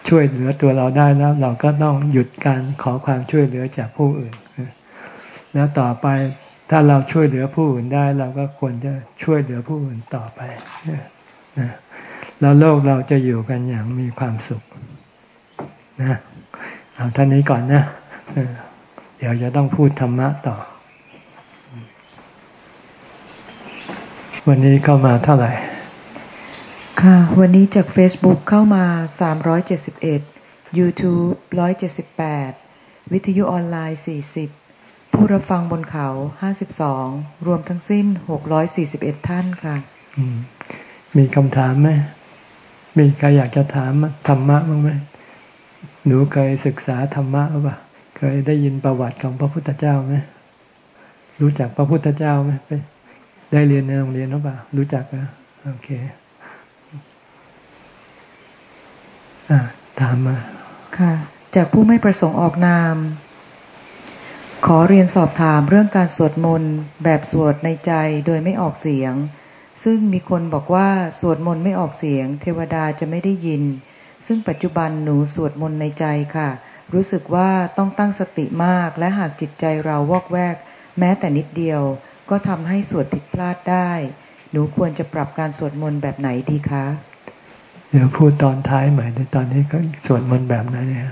ช่วยเหลือตัวเราได้แล้ว เราก็ต้องหยุดการขอความช่วยเหลือจากผู้อื่น แล้วต่อไปถ้าเราช่วยเหลือผู้อื่นได้ เราก็ควรจะช่วยเหลือผู้อื่นต่อไปนะ แล้วโลกเราจะอยู่กันอย่างมีความสุขนะเอาท่านนี้ก่อนนะเดี๋ยวจะต้องพูดธรรมะต่อ วันนี้เข้ามาเท่าไหร่ ค่ะ วันนี้จาก Facebook เข้ามา 371 YouTube 178 วิทยุออนไลน์ 40 ผู้รับฟังบนเขา 52 รวมทั้งสิ้น 641 ท่านค่ะ มีคำถามไหม มีใครอยากจะถามธรรมะบ้างไหมหนูเคยศึกษาธรรมะรือเปล่าเคยได้ยินประวัติของพระพุทธเจ้าไหมรู้จักพระพุทธเจ้าไหมไปได้เรียนในโรงเรียนหรือเปล่า รู้จักนะโอเคอถามมา ค่ะ จากผู้ไม่ประสงค์ออกนาม ขอเรียนสอบถามเรื่องการสวดมนต์แบบสวดในใจโดยไม่ออกเสียง ซึ่งมีคนบอกว่าสวดมนต์ไม่ออกเสียง เทวดาจะไม่ได้ยิน ซึ่งปัจจุบันหนูสวดมนต์ในใจค่ะ รู้สึกว่าต้องตั้งสติมาก และหากจิตใจเราวอกแวก แม้แต่นิดเดียว ก็ทำให้สวดผิดพลาดได้ หนูควรจะปรับการสวดมนต์แบบไหนดีคะ เดี๋ยวพูดตอนท้ายใหม่ในตอนนี้ก็สวดมนต์แบบไหนเนี่ย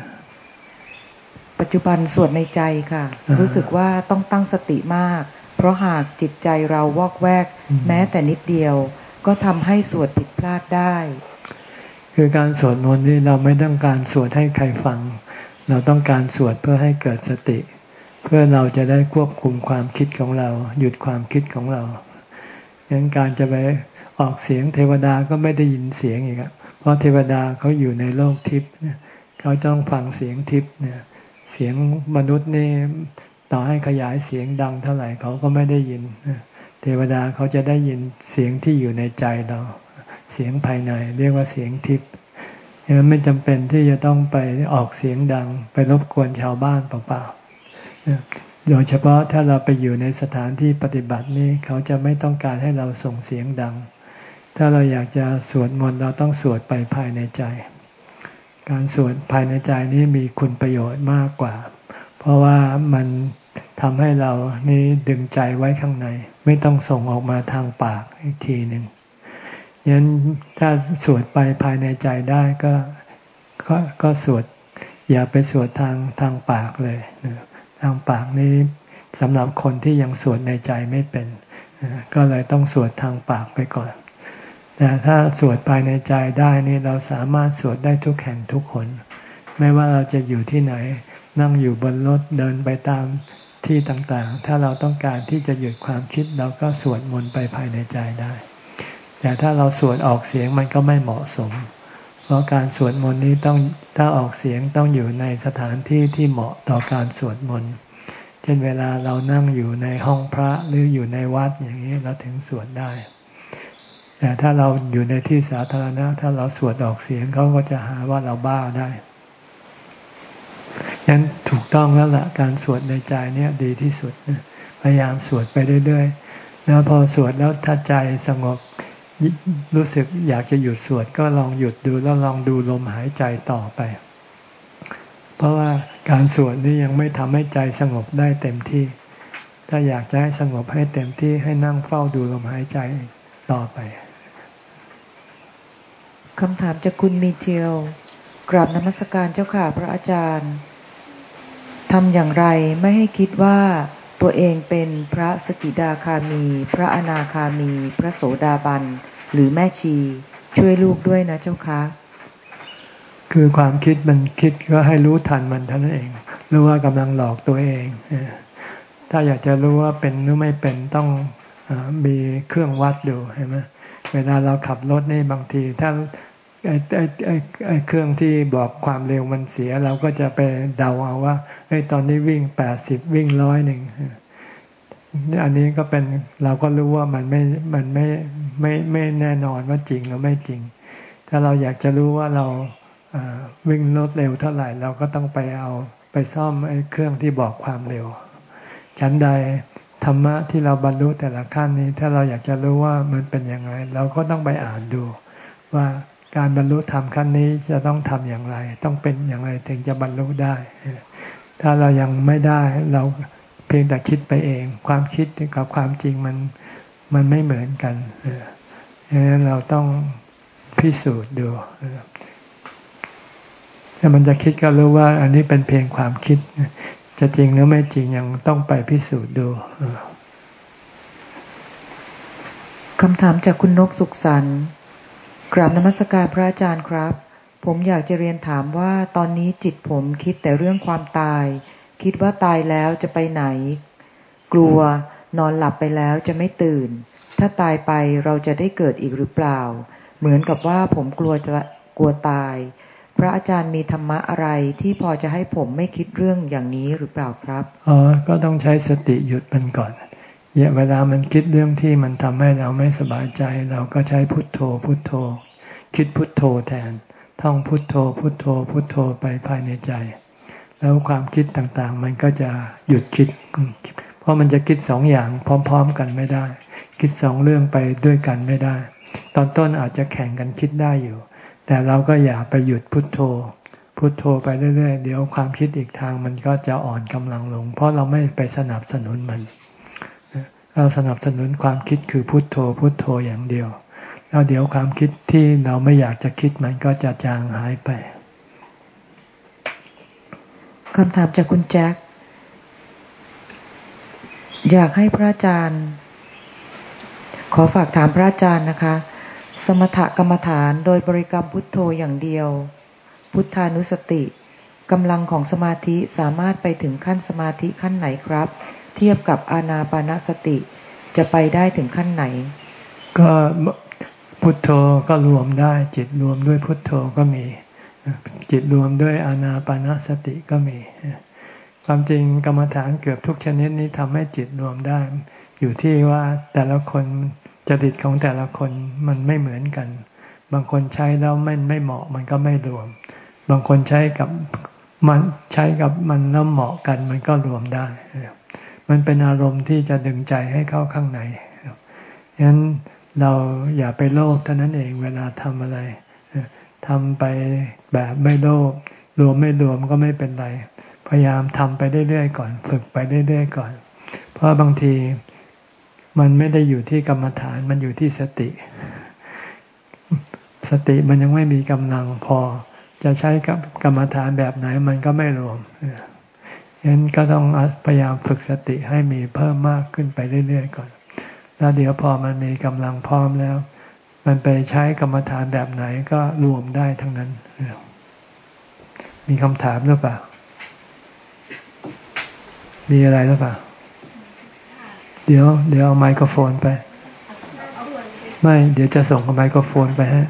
ปัจจุบันสวดในใจค่ะ รู้สึกว่าต้องตั้งสติมากเพ ราะหากจิตใจเราวอกแวก แม้แต่นิดเดียว ก็ทำให้สวดผิดพลาดได้ คือการสวดมนต์นี่เราไม่ต้องการสวดให้ใครฟัง เราต้องการสวดเพื่อให้เกิดสติ เพื่อเราจะได้ควบคุมความคิดของเรา หยุดความคิดของเราดังนั้นการจะไปออกเสียงเทวดาก็ไม่ได้ยินเสียงอีกเพราะเทวดาเขาอยู่ในโลกทิพย์เขาต้องฟังเสียงทิพย์เนี่ย เสียงมนุษย์นี่ ต่อให้ขยายเสียงดังเท่าไหร่เขาก็ไม่ได้ยิน เทวดาเขาจะได้ยินเสียงที่อยู่ในใจเรา เสียงภายใน เรียกว่าเสียงทิพย์ดังนั้นไม่จำเป็นที่จะต้องไปออกเสียงดัง ไปรบกวนชาวบ้านเปล่าๆโดยเฉพาะถ้าเราไปอยู่ในสถานที่ปฏิบัตินี้เขาจะไม่ต้องการให้เราส่งเสียงดัง ถ้าเราอยากจะสวดมนต์เราต้องสวดไปภายในใจ การสวดภายในใจนี้มีคุณประโยชน์มากกว่า เพราะว่ามัน ทำให้เรานี่ดึงใจไว้ข้างใน ไม่ต้องส่งออกมาทางปากอีกทีหนึ่งยันถ้าสวดไปภายในใจได้ก็ก็ก็สวด อย่าไปสวดทางทางปากเลยทางปากนี้สำหรับคนที่ยังสวดในใจไม่เป็น ก็เลยต้องสวดทางปากไปก่อน แต่ถ้าสวดภายในใจได้นี่เราสามารถสวดได้ทุกแห่งทุกคน ไม่ว่าเราจะอยู่ที่ไหน นั่งอยู่บนรถเดินไปตาม ที่ต่างๆ ถ้าเราต้องการที่จะหยุดความคิดเราก็สวดมนต์ไปภายในใจได้ แต่ถ้าเราสวดออกเสียงมันก็ไม่เหมาะสม เพราะการสวดมนต์นี้ต้องถ้าออกเสียงต้องอยู่ในสถานที่ที่เหมาะต่อการสวดมนต์ เช่นเวลาเรานั่งอยู่ในห้องพระหรืออยู่ในวัดอย่างนี้เราถึงสวดได้ แต่ถ้าเราอยู่ในที่สาธารณะ ถ้าเราสวดออกเสียงเขาก็จะหาว่าเราบ้าได้ ยังถูกต้องแล้วละ่ะการสวดในใจเนี่ยดีที่สุด พยายามสวดไปเรื่อยๆ แล้วพอสวดแล้วถ้าใจสงบรู้สึกอยากจะหยุดสวดก็ลองหยุดดูแล้วลองดูลมหายใจต่อไป เพราะว่าการสวดนี่ยังไม่ทำให้ใจสงบได้เต็มที่ ถ้าอยากจะให้สงบให้เต็มที่ให้นั่งเฝ้าดูลมหายใจต่อไปคำถามจากคุณมีเทียว กราบนมัสการเจ้าค่ะพระอาจารย์ทำอย่างไรไม่ให้คิดว่าตัวเองเป็นพระสกิดาคามี พระอนาคามี พระโสดาบัน หรือแม่ชี ช่วยลูกด้วยนะเจ้าคะคือความคิดมันคิดก็ให้รู้ทันมันเท่านั้นเองรู้ว่ากำลังหลอกตัวเองถ้าอยากจะรู้ว่าเป็นหรือไม่เป็นต้องอมีเครื่องวัดดูเห็นไหมเวลาเราขับรถนี่บางที ถ้า ไอ้ไอ้ไอ้ไอ้เครื่องที่บอกความเร็วมันเสีย เราก็จะไปเดาเอาว่าไอ้ตอนนี้วิ่งแปดสิบวิ่งร้อยหนึ่งอันนี้ก็เป็นเราก็รู้ว่ามันไม่มันไม่ไม่ไม่แน่นอนว่าจริงหรือไม่จริง ถ้าเราอยากจะรู้ว่าเราวิ่งรถเร็วเท่าไหร่ เราก็ต้องไปเอาไปซ่อมไอ้เครื่องที่บอกความเร็ว ชั้นใดธรรมะที่เราบรรลุแต่ละขั้นนี้ ถ้าเราอยากจะรู้ว่ามันเป็นยังไง เราก็ต้องไปอ่านดูว่า การบรรลุธรรมขั้นนี้จะต้องทำอย่างไร ต้องเป็นอย่างไรถึงจะบรรลุได้ ถ้าเรายังไม่ได้เราเพียงแต่คิดไปเอง ความคิดกับความจริงมันมันไม่เหมือนกันดังนั้นเราต้องพิสูจน์ดูถ้ามันจะคิดก็รู้ว่า อันนี้เป็นเพียงความคิด จะจริงหรือไม่จริงยังต้องไปพิสูจน์ดูคำถามจากคุณนกสุขสันต์ กราบนมัสการพระอาจารย์ครับ ผมอยากจะเรียนถามว่าตอนนี้จิตผมคิดแต่เรื่องความตาย คิดว่าตายแล้วจะไปไหน กลัวนอนหลับไปแล้วจะไม่ตื่น ถ้าตายไปเราจะได้เกิดอีกหรือเปล่า เหมือนกับว่าผมกลัวจะกลัวตาย พระอาจารย์มีธรรมะอะไรที่พอจะให้ผมไม่คิดเรื่องอย่างนี้หรือเปล่าครับอ๋อก็ต้องใช้สติหยุดมันก่อน เวลามันคิดเรื่องที่มันทำให้เราไม่สบายใจ เราก็ใช้พุทโธ พุทโธ คิดพุทโธแทน ท่องพุทโธ พุทโธ พุทโธไปภายในใจ แล้วความคิดต่างๆ มันก็จะหยุดคิด เพราะมันจะคิดสองอย่างพร้อม ๆ กันไม่ได้ คิดสองเรื่องไปด้วยกันไม่ได้ ตอนต้นอาจจะแข่งกันคิดได้อยู่ แต่เราก็อย่าไปหยุดพุทโธ พุทโธไปเรื่อยๆ เดี๋ยวความคิดอีกทางมันก็จะอ่อนกำลังลง เพราะเราไม่ไปสนับสนุนมัน เราสนับสนุนความคิดคือพุทโธพุทโธอย่างเดียว แล้วเดี๋ยวความคิดที่เราไม่อยากจะคิดมันก็จะจางหายไปคำถามจากคุณแจ็คอยากให้พระอาจารย์ ขอฝากถามพระอาจารย์นะคะ สมถกรรมฐานโดยบริกรรมพุทโธอย่างเดียว พุทธานุสติกำลังของสมาธิสามารถไปถึงขั้นสมาธิขั้นไหนครับ เทียบกับอานาปานสติ จะไปได้ถึงขั้นไหน ก็พุทโธก็รวมได้ จิตรวมด้วยพุทโธก็มี จิตรวมด้วยอานาปานสติก็มี ความจริงกรรมฐานเกือบทุกชนิดนี้ทำให้จิตรวมได้ อยู่ที่ว่าแต่ละคนจริตของแต่ละคนมันไม่เหมือนกัน บางคนใช้แล้วไม่ไม่เหมาะมันก็ไม่รวม บางคนใช้กับมันใช้กับมันแล้วเหมาะกันมันก็รวมได้ มันเป็นอารมณ์ที่จะดึงใจให้เข้าข้างในฉะนั้นเราอย่าไปโลภเท่านั้นเองเวลาทำอะไรทำไปแบบไม่โลภรวมไม่รวมก็ไม่เป็นไร พยายามทำไปเรื่อยๆก่อน ฝึกไปเรื่อยๆก่อน เพราะบางทีมันไม่ได้อยู่ที่กรรมฐานมันอยู่ที่สติ สติมันยังไม่มีกำลังพอ จะใช้กับกรรมฐานแบบไหนมันก็ไม่รวม ฉะนั้นก็ต้องพยายามฝึกสติให้มีเพิ่มมากขึ้นไปเรื่อยๆก่อน แล้วเดี๋ยวพอมันมีกำลังพร้อมแล้ว มันไปใช้กรรมฐานแบบไหนก็รวมได้ทั้งนั้น มีคำถามหรือเปล่า มีอะไรหรือเปล่า เดี๋ยว เดี๋ยวเอาไมโครโฟนไป ไม่ เดี๋ยวจะส่งไมโครโฟนไปให้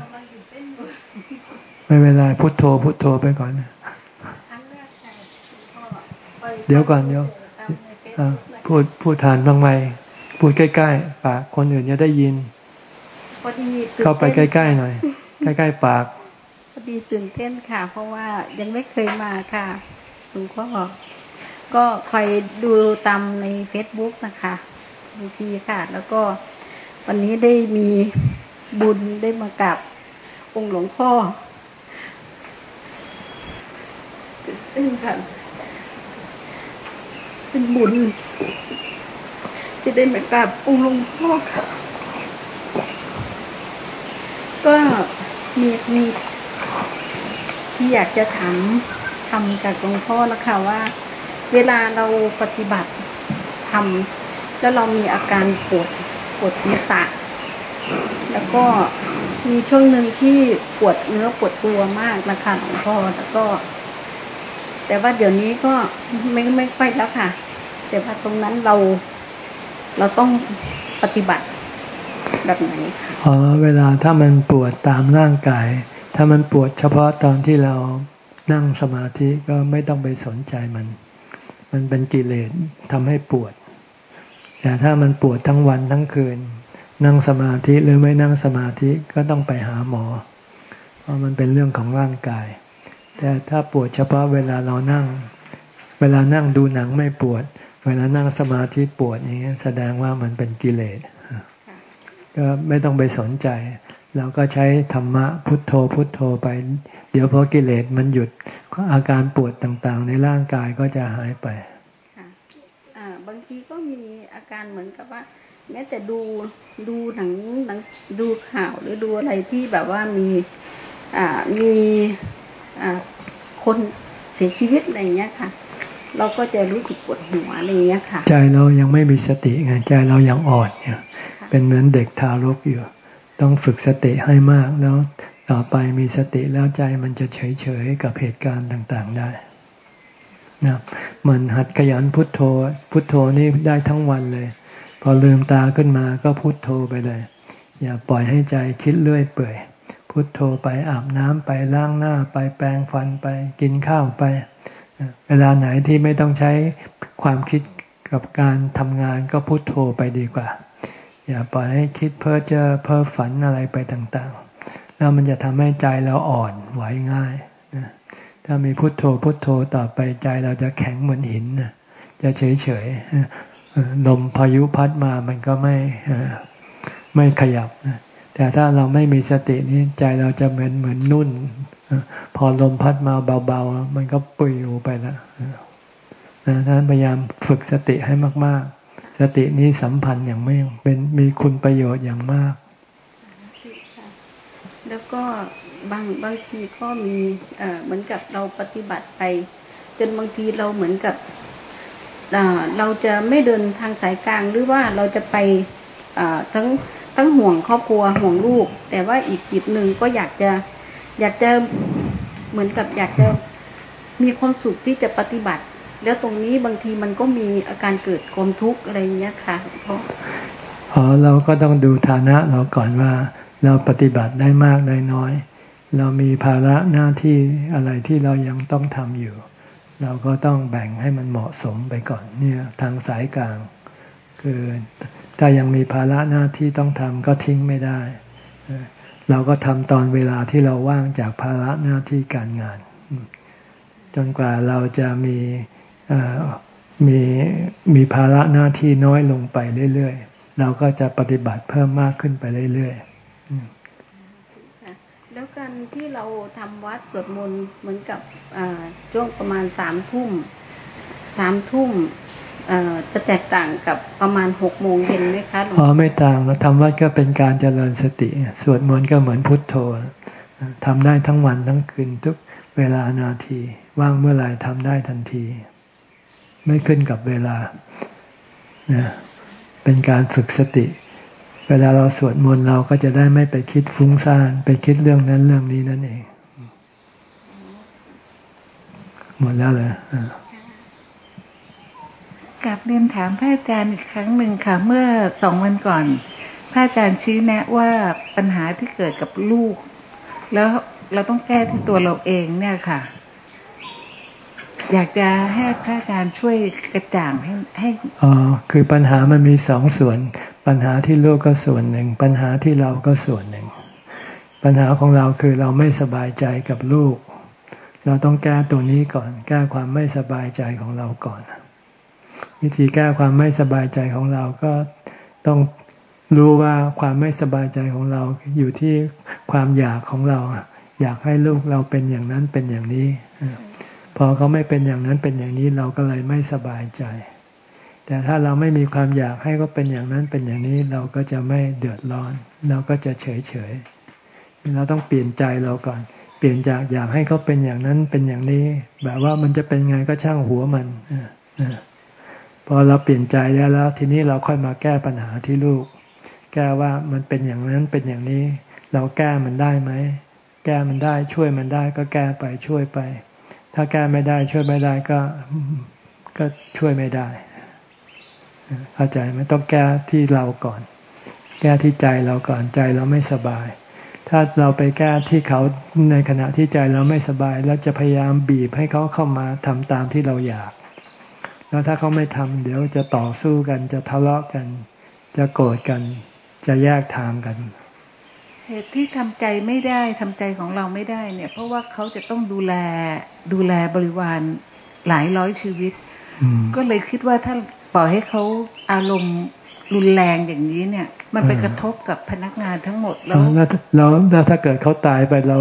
ไม่เวลาพุโทโธพุโทโธไปก่อนนะ เดี๋ยวก่อนเดี๋ยวพูดพูดทานบ้างไหมพูดใกล้ๆปากคนอื่นจะได้ยิน เข้าไปใกล้ๆหน่อย ใกล้ๆปากพอดีตื่นเต้นค่ะ เพราะว่ายังไม่เคยมาค่ะหลวงพ่อก็คอยดูตามในเฟซบุ๊กนะคะบางทีค่ะ แล้วก็วันนี้ได้มีบุญได้มากับองค์หลวงพ่อซึ่งค่ะ เป็นบุญที่ได้มากับองค์หลวงพ่อค่ะ ก็มีมีที่อยากจะถามทำกับหลวงพ่อนะคะว่า เวลาเราปฏิบัติทำแล้วเรามีอาการปวดปวดศีรษะ แล้วก็มีช่วงหนึ่งที่ปวดเนื้อปวดตัวมากนะคะหลวงพ่อแล้วก็ แต่ว่าเดี๋ยวนี้ก็ไม่ไม่ค่อยแล้วค่ะ แต่ว่าตรงนั้นเราเราต้องปฏิบัติแบบไหนคะอ๋อเวลาถ้ามันปวดตามร่างกาย ถ้ามันปวดเฉพาะตอนที่เรานั่งสมาธิก็ไม่ต้องไปสนใจมัน มันเป็นกิเลสทำให้ปวด แต่ถ้ามันปวดทั้งวันทั้งคืน นั่งสมาธิหรือไม่นั่งสมาธิก็ต้องไปหาหมอ เพราะมันเป็นเรื่องของร่างกาย แต่ถ้าปวดเฉพาะเวลาเรานั่ง เวลานั่งดูหนังไม่ปวด เวลานั่งสมาธิปวดอย่างนี้แสดงว่ามันเป็นกิเลสก็ไม่ต้องไปสนใจเราก็ใช้ธรรมะพุทโธพุทโธไป เดี๋ยวพอกิเลสมันหยุดอาการปวดต่างๆ ในร่างกายก็จะหายไปค่ะบางทีก็มีอาการเหมือนกับว่า แม้แต่ดูดูหนังหนังดูข่าวหรือดูอะไรที่แบบว่ามีอ่ามีอ่าคนเสียชีวิตอะไรเงี้ยค่ะ เราก็จะรู้สึกปวดหัวอะไรเงี้ยค่ะ ใจเรายังไม่มีสติไงใจเรายังอ่อนอยู่เป็นเหมือนเด็กทารกอยู่ ต้องฝึกสติให้มากแล้วต่อไปมีสติแล้วใจมันจะเฉยเฉยกับเหตุการณ์ต่างๆได้นะมันหัดขยันพุทโธ พุทโธนี่ได้ทั้งวันเลย พอลืมตาขึ้นมาก็พุทโธไปเลย อย่าปล่อยให้ใจคิดเลื่อยเปื่อย พุทโธไปอาบน้ำไปล้างหน้าไปแปรงฟันไปกินข้าวไป เวลาไหนที่ไม่ต้องใช้ความคิดกับการทำงานก็พุทโธไปดีกว่า อย่าปล่อยให้คิดเพ้อเจ้อเพ้อฝันอะไรไปต่างๆ แล้วมันจะทำให้ใจเราอ่อนไหวง่ายนะถ้ามีพุโทโธพุโทโธต่อไปใจเราจะแข็งเหมือนหินนะจะเฉยๆลมพายุพัดมามันก็ไม่ไม่ขยับ แต่ถ้าเราไม่มีสตินี้ใจเราจะเหมือนเหมือนนุ่น พอลมพัดมาเบาๆ มันก็ปลิวไปแล้วนะท่านพยายามฝึกสติให้มาก ๆ สตินี้สัมพันธ์อย่างไม่เป็นมีคุณประโยชน์อย่างมาก แล้วก็บางบางทีก็มีเหมือนกับเราปฏิบัติไป จนบางทีเราเหมือนกับเราจะไม่เดินทางสายกลางหรือว่าเราจะไปทั้ง ทั้งห่วงครอบครัวห่วงลูก แต่ว่าอีกจิตหนึ่งก็อยากจะอยากจะเหมือนกับอยากจะมีความสุขที่จะปฏิบัติ แล้วตรงนี้บางทีมันก็มีอาการเกิดความทุกข์อะไรเงี้ยค่ะพ่ออ๋อเราก็ต้องดูฐานะเราก่อนว่า เราปฏิบัติได้มากได้น้อย เรามีภาระหน้าที่อะไรที่เรายังต้องทำอยู่ เราก็ต้องแบ่งให้มันเหมาะสมไปก่อนเนี่ยทางสายกลาง คือ ถ้ายังมีภาระหน้าที่ต้องทำก็ทิ้งไม่ได้ เราก็ทำตอนเวลาที่เราว่างจากภาระหน้าที่การงาน จนกว่าเราจะมีมีมีภาระหน้าที่น้อยลงไปเรื่อยๆ เราก็จะปฏิบัติเพิ่มมากขึ้นไปเรื่อยๆ แล้วการที่เราทำวัดสวดมนต์เหมือนกับช่วงประมาณสามทุ่มสามทุ่ม จะแตกต่างกับประมาณหกโมงเย็นไหมคะอ๋อไม่ต่างเราทำวัดก็เป็นการเจริญสติ สวดมนต์ก็เหมือนพุทโธทำได้ทั้งวันทั้งคืนทุกเวลานาที ว่างเมื่อไหร่ทำได้ทันที ไม่ขึ้นกับเวลานะเป็นการฝึกสติ เวลาเราสวดมนต์เราก็จะได้ไม่ไปคิดฟุ้งซ่านไปคิดเรื่องนั้นเรื่องนี้นั่นเอง หมดแล้วเลย กลับเรียนถามพระอาจารย์อีกครั้งหนึ่งค่ะเมื่อสองวันก่อน พระอาจารย์ชี้แนะว่าปัญหาที่เกิดกับลูก แล้วเราต้องแก้ที่ตัวเราเองเนี่ยค่ะ อยากจะให้พระอาจารย์ช่วยกระจ่างให้ให้อ๋อคือปัญหามันมีสองส่วน ปัญหาที่ลูกก็ส่วนหนึ่ง ปัญหาที่เราก็ส่วนหนึ่ง ปัญหาของเราคือเราไม่สบายใจกับลูก เราต้องแก้ตัวนี้ก่อน แก้ความไม่สบายใจของเราก่อน วิธีแก้ความไม่สบายใจของเราก็ต้องรู้ว่าความไม่สบายใจของเราอยู่ที่ความอยากของเรา อยากให้ลูกเราเป็นอย่างนั้นเป็นอย่างนี้ พอเขาไม่เป็นอย่างนั้นเป็นอย่างนี้เราก็เลยไม่สบายใจ แต่ถ้าเราไม่มีความอยากให้เขาเป็นอย่างนั้นเป็นอย่างนี้เราก็จะไม่เดือดร้อน เราก็จะเฉยเฉยเราต้องเปลี่ยนใจเราก่อน เปลี่ยนจากอยากให้เขาเป็นอย่างนั้นเป็นอย่างนี้ แบบว่ามันจะเป็นไงก็ช่างหัวมัน พอเราเปลี่ยนใจแล้วแล้ว ทีนี้เราค่อยมาแก้ปัญหาที่ลูก แก้ว่ามันเป็นอย่างนั้นเป็นอย่างนี้ เราแก้มันได้ไหมแก้มันได้ช่วยมันได้ก็แก้ไปช่วยไป ถ้าแก้ไม่ได้ช่วยไม่ได้ก็ก็ช่วยไม่ได้เข้าใจไหมต้องแก้ที่เราก่อน แก้ที่ใจเราก่อนใจเราไม่สบาย ถ้าเราไปแก้ที่เขาในขณะที่ใจเราไม่สบาย แล้วจะพยายามบีบให้เขาเข้ามาทำตามที่เราอยาก แล้วถ้าเขาไม่ทำเดี๋ยวจะต่อสู้กัน จะทะเลาะกัน จะโกรธกัน จะแยกทางกัน เหตุที่ทำใจไม่ได้ทำใจของเราไม่ได้เนี่ย เพราะว่าเขาจะต้องดูแลดูแลบริวารหลายร้อยชีวิต ก็เลยคิดว่าถ้าปล่อยให้เขาอารมณ์รุนแรงอย่างนี้เนี่ย มันไปกระทบกับพนักงานทั้งหมดแล้วแล้วแล้วถ้าเกิดเขาตายไปเรา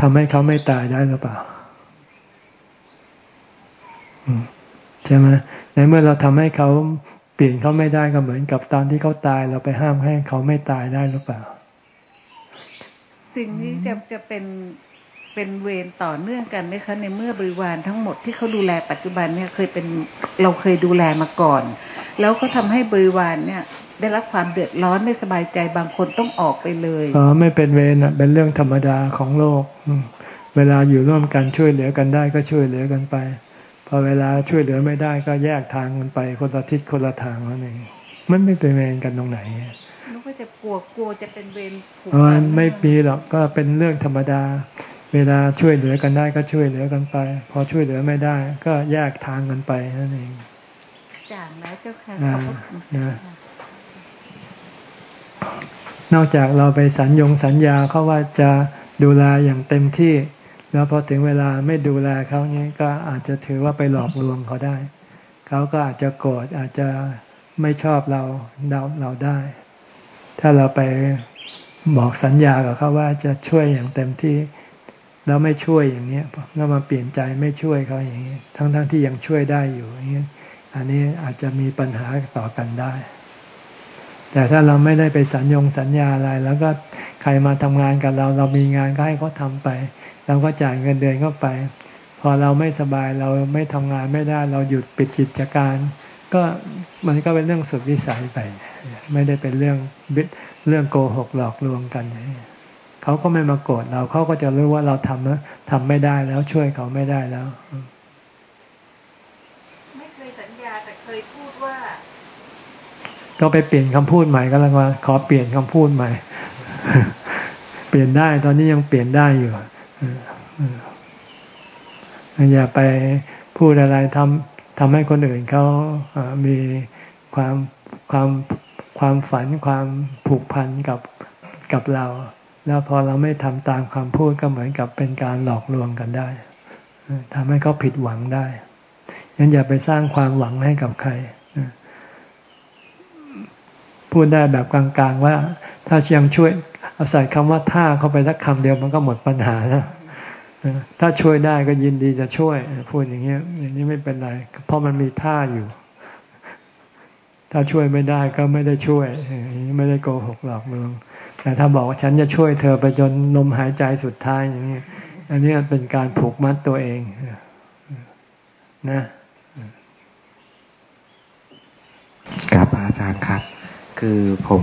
ทำให้เขาไม่ตายได้หรือเปล่า ใช่ไหมในเมื่อเราทำให้เขาเปลี่ยนเขาไม่ได้ก็เหมือนกับตอนที่เขาตายเราไปห้ามให้เขาไม่ตายได้หรือเปล่า สิ่งนี้จะจะเป็นเป็นเวรต่อเนื่องกันไหมคะในเมื่อบริวารทั้งหมดที่เขาดูแลปัจจุบันเนี่ยเคยเป็นเราเคยดูแลมาก่อน แล้วก็ทำให้บริวารเนี่ยได้รับความเดือดร้อนไม่สบายใจบางคนต้องออกไปเลยอ๋อไม่เป็นเวรอะเป็นเรื่องธรรมดาของโลก เวลาอยู่ร่วมกันช่วยเหลือกันได้ก็ช่วยเหลือกันไป พอเวลาช่วยเหลือไม่ได้ก็แยกทางกันไปคนละทิศคนละทางแล้วเองมันไม่เป็นเวรกันตรงไหนก็จะกลัวกลัวจะเป็นเวรผูกกันไม่มีหรอกก็เป็นเรื่องธรรมดา เวลาช่วยเหลือกันได้ก็ช่วยเหลือกันไป พอช่วยเหลือไม่ได้ ก็แยกทางกันไปนั่นเองจางแล้วเจ้าค่ะขอบคุณนอกจากเราไปสัญญงสัญญาเขาว่าจะดูแลอย่างเต็มที่ แล้วพอถึงเวลาไม่ดูแลเขาเนี้ยก็อาจจะถือว่าไปหลอกลวงเขาได้ เขาก็อาจจะโกรธอาจจะไม่ชอบเราเราเราได้ ถ้าเราไปบอกสัญญากับเขาว่าจะช่วยอย่างเต็มที่แล้วไม่ช่วยอย่างเนี้ยแล้วมาเปลี่ยนใจไม่ช่วยเขาอย่างนี้ทั้งๆทที่ยังช่วยได้อยู่อย่างนี้อันนี้อาจจะมีปัญหาต่อกันได้ แต่ถ้าเราไม่ได้ไปสัญญงสัญญาอะไร แล้วก็ใครมาทำงานกับเรา เรามีงานก็ให้เขาทาไป เราก็จ่ายเงินเดือนเข้าไป พอเราไม่สบายเราไม่ทำงานไม่ได้ เราหยุดปิดกิจการ ก็มันก็เป็นเรื่องสุดวิสัยไป ไม่ได้เป็นเรื่องบิดเรื่องโกหกหลอกลวงกันเขาก็ไม่มาโกรธเราเขาก็จะรู้ว่าเราทำแล้วทำไม่ได้แล้วช่วยเขาไม่ได้แล้วไม่เคยสัญญาแต่เคยพูดว่า ก็ไปเปลี่ยนคำพูดใหม่ก็แล้วว่า ขอเปลี่ยนคำพูดใหม่ เปลี่ยนได้ตอนนี้ยังเปลี่ยนได้อยู่ อย่าไปพูดอะไรทำทำให้คนอื่นเขามีความความความฝันความผูกพันกับกับเรา แล้วพอเราไม่ทำตามคำพูดก็เหมือนกับเป็นการหลอกลวงกันได้ทำให้เขาผิดหวังได้ยันอย่าไปสร้างความหวังให้กับใครพูดได้แบบกลางๆว่า ถ้ายังช่วย อาศัยคำว่าท่าเข้าไปสักคำเดียวมันก็หมดปัญหาแล้วถ้าช่วยได้ก็ยินดีจะช่วย พูดอย่างเงี้ยอย่างนี้ไม่เป็นไร เพราะมันมีท่าอยู่ ถ้าช่วยไม่ได้ก็ไม่ได้ช่วยไม่ได้โกหกหลอกลวงแต่ถ้าบอกว่าฉันจะช่วยเธอไปจนลมหายใจสุดท้ายอย่างนี้ อันนี้เป็นการผูกมัดตัวเองนะกราบอาจารย์ครับ คือผม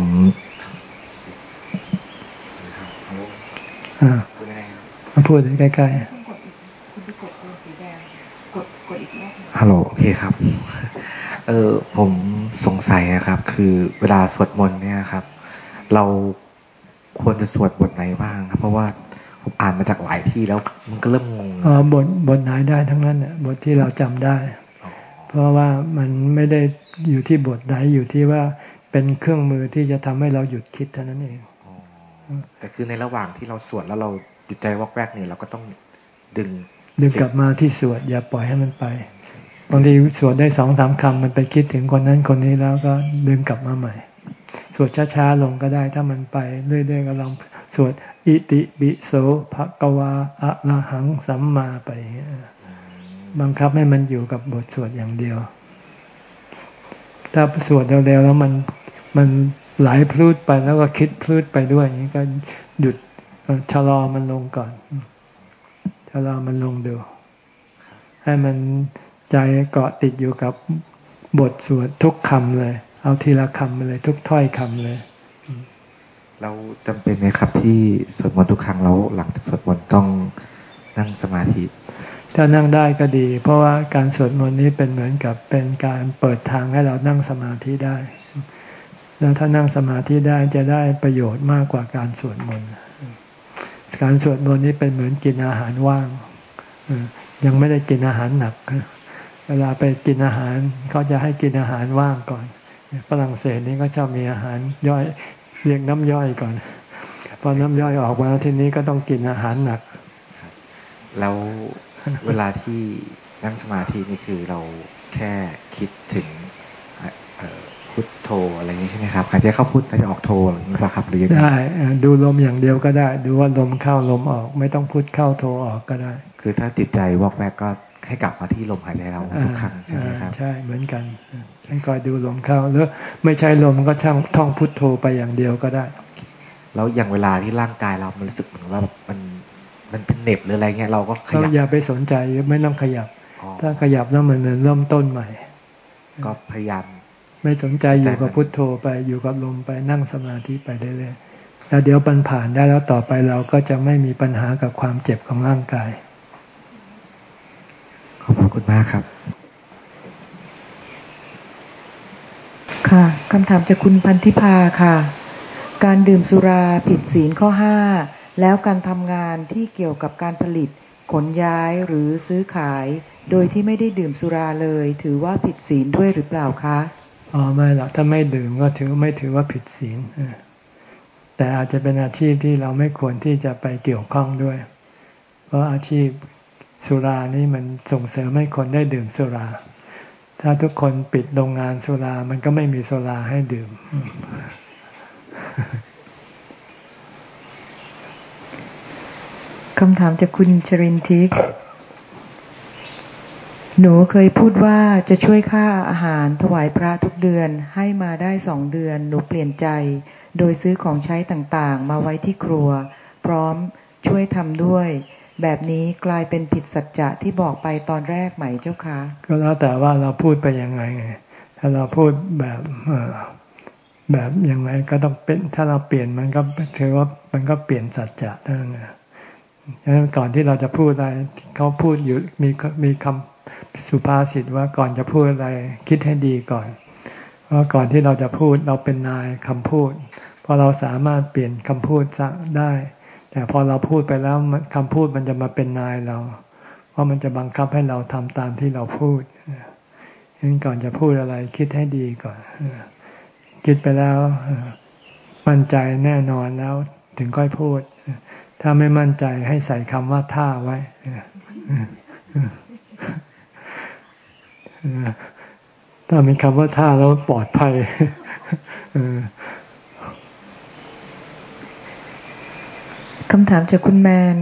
มาพูดใกล้ๆฮัลโหลโอเคครับ เออผมสงสัยนะครับ คือเวลาสวดมนต์เนี่ยครับ เราควรจะสวดบทไหนบ้างครับเพราะว่าผมอ่านมาจากหลายที่แล้วมันก็เริ่มงงอ๋อบทบทไหนได้ทั้งนั้นเนี่ยบทที่เราจำได้ เพราะว่ามันไม่ได้อยู่ที่บทใดอยู่ที่ว่าเป็นเครื่องมือที่จะทำให้เราหยุดคิดเท่านั้นเอง แต่คือในระหว่างที่เราสวดแล้วเราจิตใจวอกแวกเนี่ยเราก็ต้องดึง ดึงกลับมาที่สวดอย่าปล่อยให้มันไปบางทีสวดได้สองสามคำมันไปคิดถึงคนนั้นคนนี้แล้วก็ดึงกลับมาใหม่ สวดช้าๆลงก็ได้ ถ้ามันไปเรื่อยๆก็ลองสวดอิติปิโสภะกวาอะระหังสัมมาไปบังคับให้มันอยู่กับบทสวดอย่างเดียว ถ้าสวดเร็วๆแล้วมันมัน ไหลพลูดไปแล้วก็คิดพลูดไปด้วยอย่างนี้ก็หยุดชะลอมันลงก่อนชะลอมันลงดู ให้มันใจเกาะติดอยู่กับบทสวดทุกคำเลย เอาทีละคำเลย ทุกถ้อยคำเลย เราจำเป็นไหมครับ ที่สวดมนต์ทุกครั้งแล้วหลังจากสวดมนต์ต้องนั่งสมาธิ ถ้านั่งได้ก็ดี เพราะว่าการสวดมนต์นี้เป็นเหมือนกับเป็นการเปิดทางให้เรานั่งสมาธิได้ แล้วถ้านั่งสมาธิได้จะได้ประโยชน์มากกว่าการสวดมนต์การสวดมนต์นี้เป็นเหมือนกินอาหารว่างยังไม่ได้กินอาหารหนักเวลาไปกินอาหารเขาจะให้กินอาหารว่างก่อนฝรั่งเศสนี่ก็ชอบมีอาหารย่อยเรียกน้ำย่อยก่อนพอน้ำย่อยออกมาทีนี้ก็ต้องกินอาหารหนัก แล้วเวลาที่นั่งสมาธินี่คือเราแค่คิดถึง พุทโธอะไรอย่างนี้ใช่ไหมครับหายใจเข้าพุทหายใจออกโธอะไรอย่างนี้ครับหรือได้ดูลมอย่างเดียวก็ได้ ดูว่าลมเข้าลมออก ไม่ต้องพุทเข้าโธออกก็ได้ คือถ้าติดใจวอกแวกก็ให้กลับมาที่ลมหายใจเราทุกครั้งใช่ไหมครับใช่เหมือนกันฉันคอยดูลมเข้าหรือไม่ใช่ลมก็ช่างท่องพุทโธไปอย่างเดียวก็ได้ แล้วอย่างเวลาที่ร่างกายเรามันรู้สึกเหมือนว่าแบบมันมันเป็นเน็บหรืออะไรเงี้ยเราก็ขยับอย่าไปสนใจไม่ต้องขยับ ถ้าขยับแล้วมันเริ่มต้นใหม่ ก็พยายาม ไม่สนใจอยู่กับพุทโธไปอยู่กับลมไปนั่งสมาธิไปเรื่อยๆแล้วเดี๋ยวปัญผ่านได้แล้วต่อไปเราก็จะไม่มีปัญหากับความเจ็บของร่างกาย ขอบคุณมากครับ ค่ะคำถามจากคุณพันธิพาค่ะ การดื่มสุราผิดศีลข้อห้าแล้วการทำงานที่เกี่ยวกับการผลิตขนย้ายหรือซื้อขาย โดยที่ไม่ได้ดื่มสุราเลย ถือว่าผิดศีลด้วยหรือเปล่าคะ อ๋อไม่หรอกถ้าไม่ดื่มก็ถือไม่ถือว่าผิดศีลแต่อาจจะเป็นอาชีพที่เราไม่ควรที่จะไปเกี่ยวข้องด้วย เพราะอาชีพสุรานี่มันส่งเสริมให้คนได้ดื่มสุรา ถ้าทุกคนปิดโรงงานสุรา มันก็ไม่มีสุราให้ดื่ม คำถามจากคุณชรินทิพย์ หนูเคยพูดว่าจะช่วยค่าอาหารถวายพระทุกเดือนให้มาได้สองเดือน หนูเปลี่ยนใจ โดยซื้อของใช้ต่างๆ มาไว้ที่ครัว พร้อมช่วยทำด้วย แบบนี้กลายเป็นผิดสัจจะที่บอกไปตอนแรกไหมเจ้าคะก็แล้วแต่ว่าเราพูดไปยังไง ถ้าเราพูดแบบแบบยังไงก็ต้องเป็นถ้าเราเปลี่ยนมันก็ถือว่ามันก็เปลี่ยนสัจจะทั้งนั้นดังนั้นก่อนที่เราจะพูดอะไรเขาพูดอยู่มีมีคำ สุภาษิตว่าก่อนจะพูดอะไรคิดให้ดีก่อน เพราะก่อนที่เราจะพูดเราเป็นนายคำพูดพอเราสามารถเปลี่ยนคำพูดได้ แต่พอเราพูดไปแล้วคำพูดมันจะมาเป็นนายเรา เพราะมันจะบังคับให้เราทำตามที่เราพูดฉะนั้นก่อนจะพูดอะไรคิดให้ดีก่อน คิดไปแล้วมั่นใจแน่นอนแล้วถึงค่อยพูด ถ้าไม่มั่นใจให้ใส่คำว่าท่าไว้ ถ้ามีคำว่าท่าแล้วปลอดภัยคำถามจากคุณแมน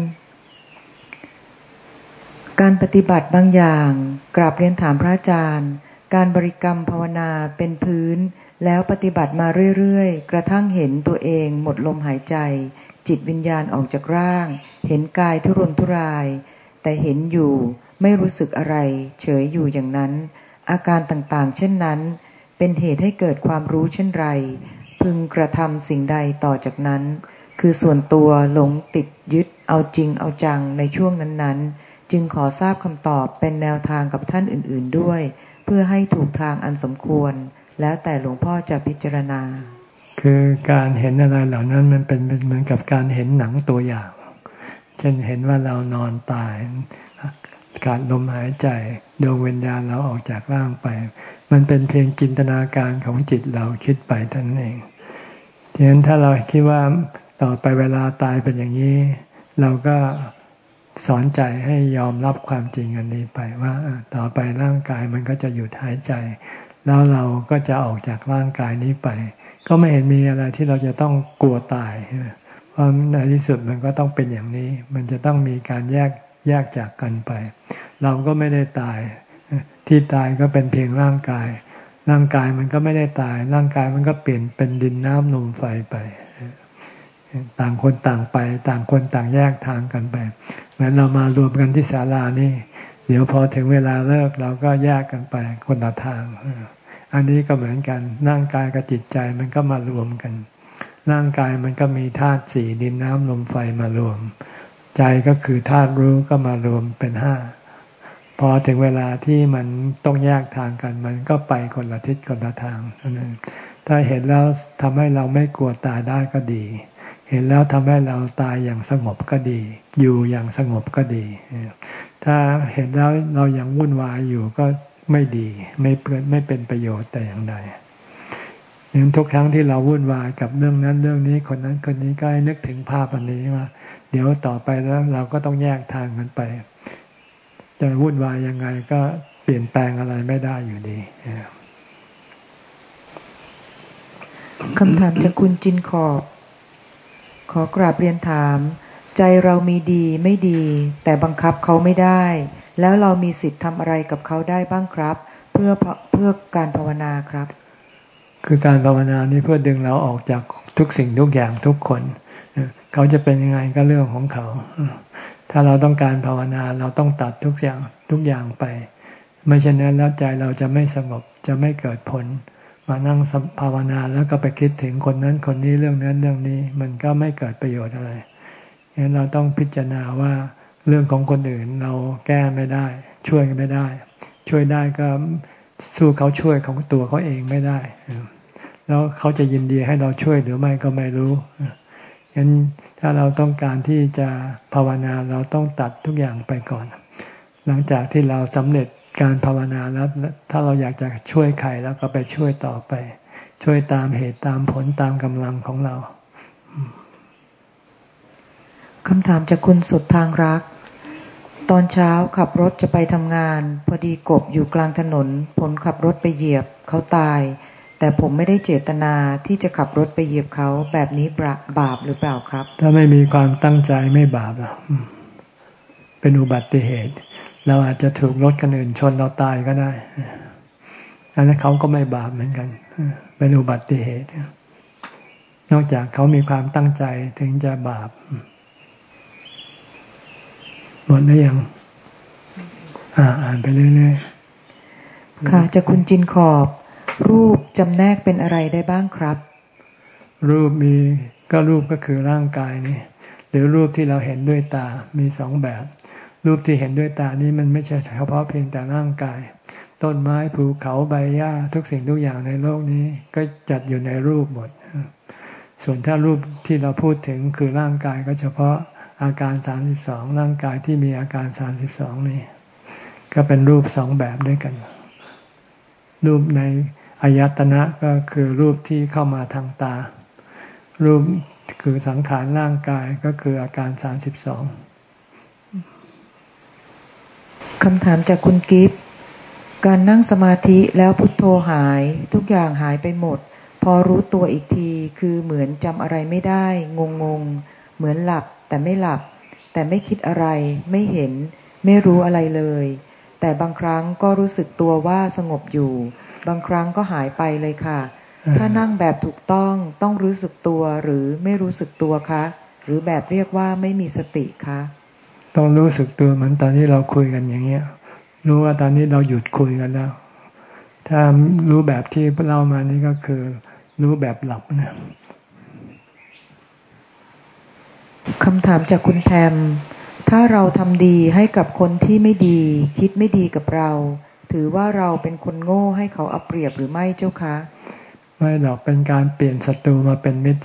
การปฏิบัติบางอย่างกราบเรียนถามพระอาจารย์ การบริกรรมภาวนาเป็นพื้น แล้วปฏิบัติมาเรื่อยๆ กระทั่งเห็นตัวเองหมดลมหายใจ จิตวิญญาณออกจากร่าง เห็นกายทุรนทุราย แต่เห็นอยู่ ไม่รู้สึกอะไร เฉยอยู่อย่างนั้น อาการต่างๆ เช่นนั้น เป็นเหตุให้เกิดความรู้เช่นไร พึงกระทำสิ่งใดต่อจากนั้น คือส่วนตัวหลงติดยึด เอาจริงเอาจังในช่วงนั้นๆ จึงขอทราบคำตอบเป็นแนวทางกับท่านอื่น ๆด้วย เพื่อให้ถูกทางอันสมควร แล้วแต่หลวงพ่อจะพิจารณา คือการเห็นอะไรเหล่านั้นมันเป็นเหมือนกับการเห็นหนังตัวอย่าง เช่นเห็นว่าเรานอนตาย การลมหายใจดวงวิญญาณเราออกจากร่างไป มันเป็นเพียงจินตนาการของจิตเราคิดไปท่านเองดังนั้นถ้าเราคิดว่าต่อไปเวลาตายเป็นอย่างนี้ เราก็สอนใจให้ยอมรับความจริงอันนี้ไปว่าต่อไปร่างกายมันก็จะหยุดหายใจ แล้วเราก็จะออกจากร่างกายนี้ไป ก็ไม่เห็นมีอะไรที่เราจะต้องกลัวตายเพราะในที่สุดมันก็ต้องเป็นอย่างนี้ มันจะต้องมีการแยก แยกจากกันไป เราก็ไม่ได้ตาย ที่ตายก็เป็นเพียงร่างกาย ร่างกายมันก็ไม่ได้ตาย ร่างกายมันก็เปลี่ยนเป็นดินน้ำลมไฟไปต่างคนต่างไป ต่างคนต่างแยกทางกันไปเหมือนเรามารวมกันที่ศาลานี่ เดี๋ยวพอถึงเวลาเลิกเราก็แยกกันไปคนละทาง อันนี้ก็เหมือนกันร่างกายกับจิตใจมันก็มารวมกัน ร่างกายมันก็มีธาตุสี่ดินน้ำลมไฟมารวม ใจก็คือธาตุรู้ก็มารวมเป็นห้าพอถึงเวลาที่มันต้องแยกทางกัน มันก็ไปคนละทิศคนละทางนั้นถ้าเห็นแล้วทำให้เราไม่กลัวตายได้ก็ดี เห็นแล้วทำให้เราตายอย่างสงบก็ดี อยู่อย่างสงบก็ดี ถ้าเห็นแล้วเรายังวุ่นวายอยู่ก็ไม่ดี ไม่เปิดไม่เป็นประโยชน์แต่อย่างใดยังทุกครั้งที่เราวุ่นวายกับเรื่องนั้นเรื่องนี้คนนั้นคนนี้ก็ให้นึกถึงภาพอันนี้ว่า ดี๋ยวต่อไปแล้วเราก็ต้องแยกทางกันไป จะวุ่นวายยังไงก็เปลี่ยนแปลงอะไรไม่ได้อยู่ดีคำถามจากคุณจินขอบ ขอกราบเรียนถาม ใจเรามีดีไม่ดี แต่บังคับเขาไม่ได้ แล้วเรามีสิทธิ์ทำอะไรกับเขาได้บ้างครับ เพื่อเพื่อการภาวนาครับ คือการภาวนานี้เพื่อดึงเราออกจากทุกสิ่งทุกอย่างทุกคน เขาจะเป็นยังไงก็เรื่องของเขา ถ้าเราต้องการภาวนาเราต้องตัดทุกอย่างทุกอย่างไป ไม่เช่นนั้นแล้วใจเราจะไม่สงบจะไม่เกิดผล มานั่งภาวนาแล้วก็ไปคิดถึงคนนั้นคนนี้เรื่องนั้นเรื่องนี้ มันก็ไม่เกิดประโยชน์อะไรฉะนั้นเราต้องพิจารณาว่าเรื่องของคนอื่นเราแก้ไม่ได้ ช่วยไม่ได้ ช่วยได้ก็สู้เขาช่วยของตัวเขาเองไม่ได้ แล้วเขาจะยินดีให้เราช่วยหรือไม่ก็ไม่รู้ฉะนั้น ถ้าเราต้องการที่จะภาวนาเราต้องตัดทุกอย่างไปก่อน หลังจากที่เราสำเร็จการภาวนาแล้วถ้าเราอยากจะช่วยใครแล้วก็ไปช่วยต่อไป ช่วยตามเหตุตามผลตามกำลังของเราคำถามจากคุณสุดทางรัก ตอนเช้าขับรถจะไปทำงาน พอดีกบอยู่กลางถนน ผลขับรถไปเหยียบเขาตาย แต่ผมไม่ได้เจตนาที่จะขับรถไปเหยียบเขาแบบนี้บาปหรือเปล่าครับ ถ้าไม่มีความตั้งใจไม่บาปหรอกเป็นอุบัติเหตุ เราอาจจะถูกรถคันอื่นชนเราตายก็ได้อันนั้นเขาก็ไม่บาปเหมือนกันเป็นอุบัติเหตุ นอกจากเขามีความตั้งใจถึงจะบาปหมดแล้วยังอ่า อ่านไปเรื่อยๆค่ะจะคุณจินขอบ รูปจำแนกเป็นอะไรได้บ้างครับ รูปมีก็รูปก็คือร่างกายนี่หรือรูปที่เราเห็นด้วยตามีสองแบบ รูปที่เห็นด้วยตานี้มันไม่ใช่เฉพาะเพียงแต่ร่างกาย ต้นไม้ภูเขาใบหญ้าทุกสิ่งทุกอย่างในโลกนี้ก็จัดอยู่ในรูปหมด ส่วนถ้ารูปที่เราพูดถึงคือร่างกายก็เฉพาะอาการสามสิบสองร่างกายที่มีอาการสามสิบสองนี่ก็เป็นรูปสองแบบด้วยกัน รูปใน อายตนะก็คือรูปที่เข้ามาทางตา รูปคือสังขารร่างกายก็คืออาการสามสิบสองคำถามจากคุณกิฟต์การนั่งสมาธิแล้วพุทโธหาย ทุกอย่างหายไปหมด พอรู้ตัวอีกทีคือเหมือนจำอะไรไม่ได้ งงงเหมือนหลับแต่ไม่หลับ แต่ไม่คิดอะไรไม่เห็น ไม่รู้อะไรเลย แต่บางครั้งก็รู้สึกตัวว่าสงบอยู่ บางครั้งก็หายไปเลยค่ะ ถ้านั่งแบบถูกต้องต้องรู้สึกตัวหรือไม่รู้สึกตัวคะ หรือแบบเรียกว่าไม่มีสติคะ ต้องรู้สึกตัวเหมือนตอนที่เราคุยกันอย่างเงี้ย รู้ว่าตอนนี้เราหยุดคุยกันแล้ว ถ้ารู้แบบที่เล่ามานี่ก็คือ รู้แบบหลับนะคำถามจากคุณแพมถ้าเราทำดีให้กับคนที่ไม่ดี คิดไม่ดีกับเรา ถือว่าเราเป็นคนโง่ให้เขาเอาเปรียบหรือไม่เจ้าคะ ไม่หรอกเป็นการเปลี่ยนศัตรูมาเป็นมิตร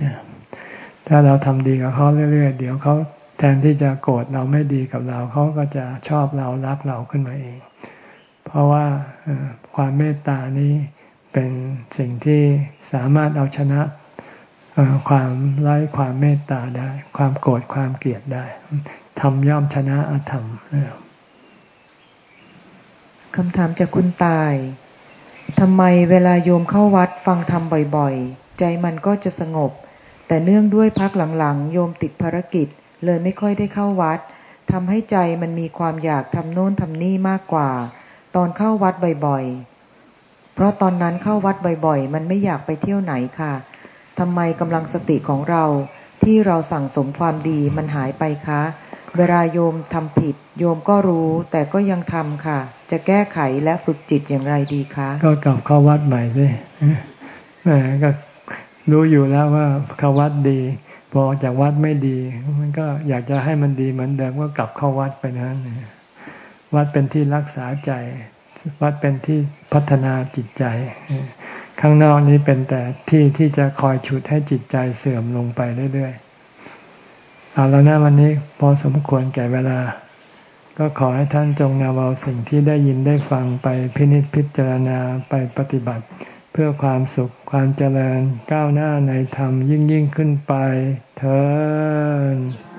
ถ้าเราทำดีกับเขาเรื่อยๆ เดี๋ยวเขาแทนที่จะโกรธเราไม่ดีกับเราเขาก็จะชอบเรารักเราขึ้นมาเอง เพราะว่าความเมตตานี้เป็นสิ่งที่สามารถเอาชนะความไร้ความเมตตาได้ ความโกรธความเกลียดได้ทำย่อมชนะอธรรมค คำถามจากคุณตายทำไมเวลาโยมเข้าวัดฟังธรรมบ่อยๆ ใจมันก็จะสงบ แต่เนื่องด้วยพักหลังๆ โยมติดภารกิจ เลยไม่ค่อยได้เข้าวัดทำให้ใจมันมีความอยากทำโน้นทำนี่มากกว่า ตอนเข้าวัดบ่อยๆ เพราะตอนนั้นเข้าวัดบ่อยๆ มันไม่อยากไปเที่ยวไหนค่ะทำไมกำลังสติของเราที่เราสั่งสมความดีมันหายไปคะ เวลาโยมทำผิด โยมก็รู้ แต่ก็ยังทำค่ะ จะแก้ไขและฝึกจิตอย่างไรดีคะ ก็กลับเข้าวัดใหม่สิแหมก็รู้อยู่แล้วว่าเข้าวัดดี พอจากวัดไม่ดี มันก็อยากจะให้มันดีเหมือนเดิมก็กลับเข้าวัดไปนั้นวัดเป็นที่รักษาใจ วัดเป็นที่พัฒนาจิตใจ ข้างนอกนี้เป็นแต่ที่ที่จะคอยฉุดให้จิตใจเสื่อมลงไปเรื่อยๆ เอาแล้วนะวันนี้พอสมควรแก่เวลา ก็ขอให้ท่านจงนำเอาสิ่งที่ได้ยินได้ฟังไปพินิจพิจารณาไปปฏิบัติ เพื่อความสุขความเจริญก้าวหน้าในธรรมยิ่งยิ่งขึ้นไปเธอ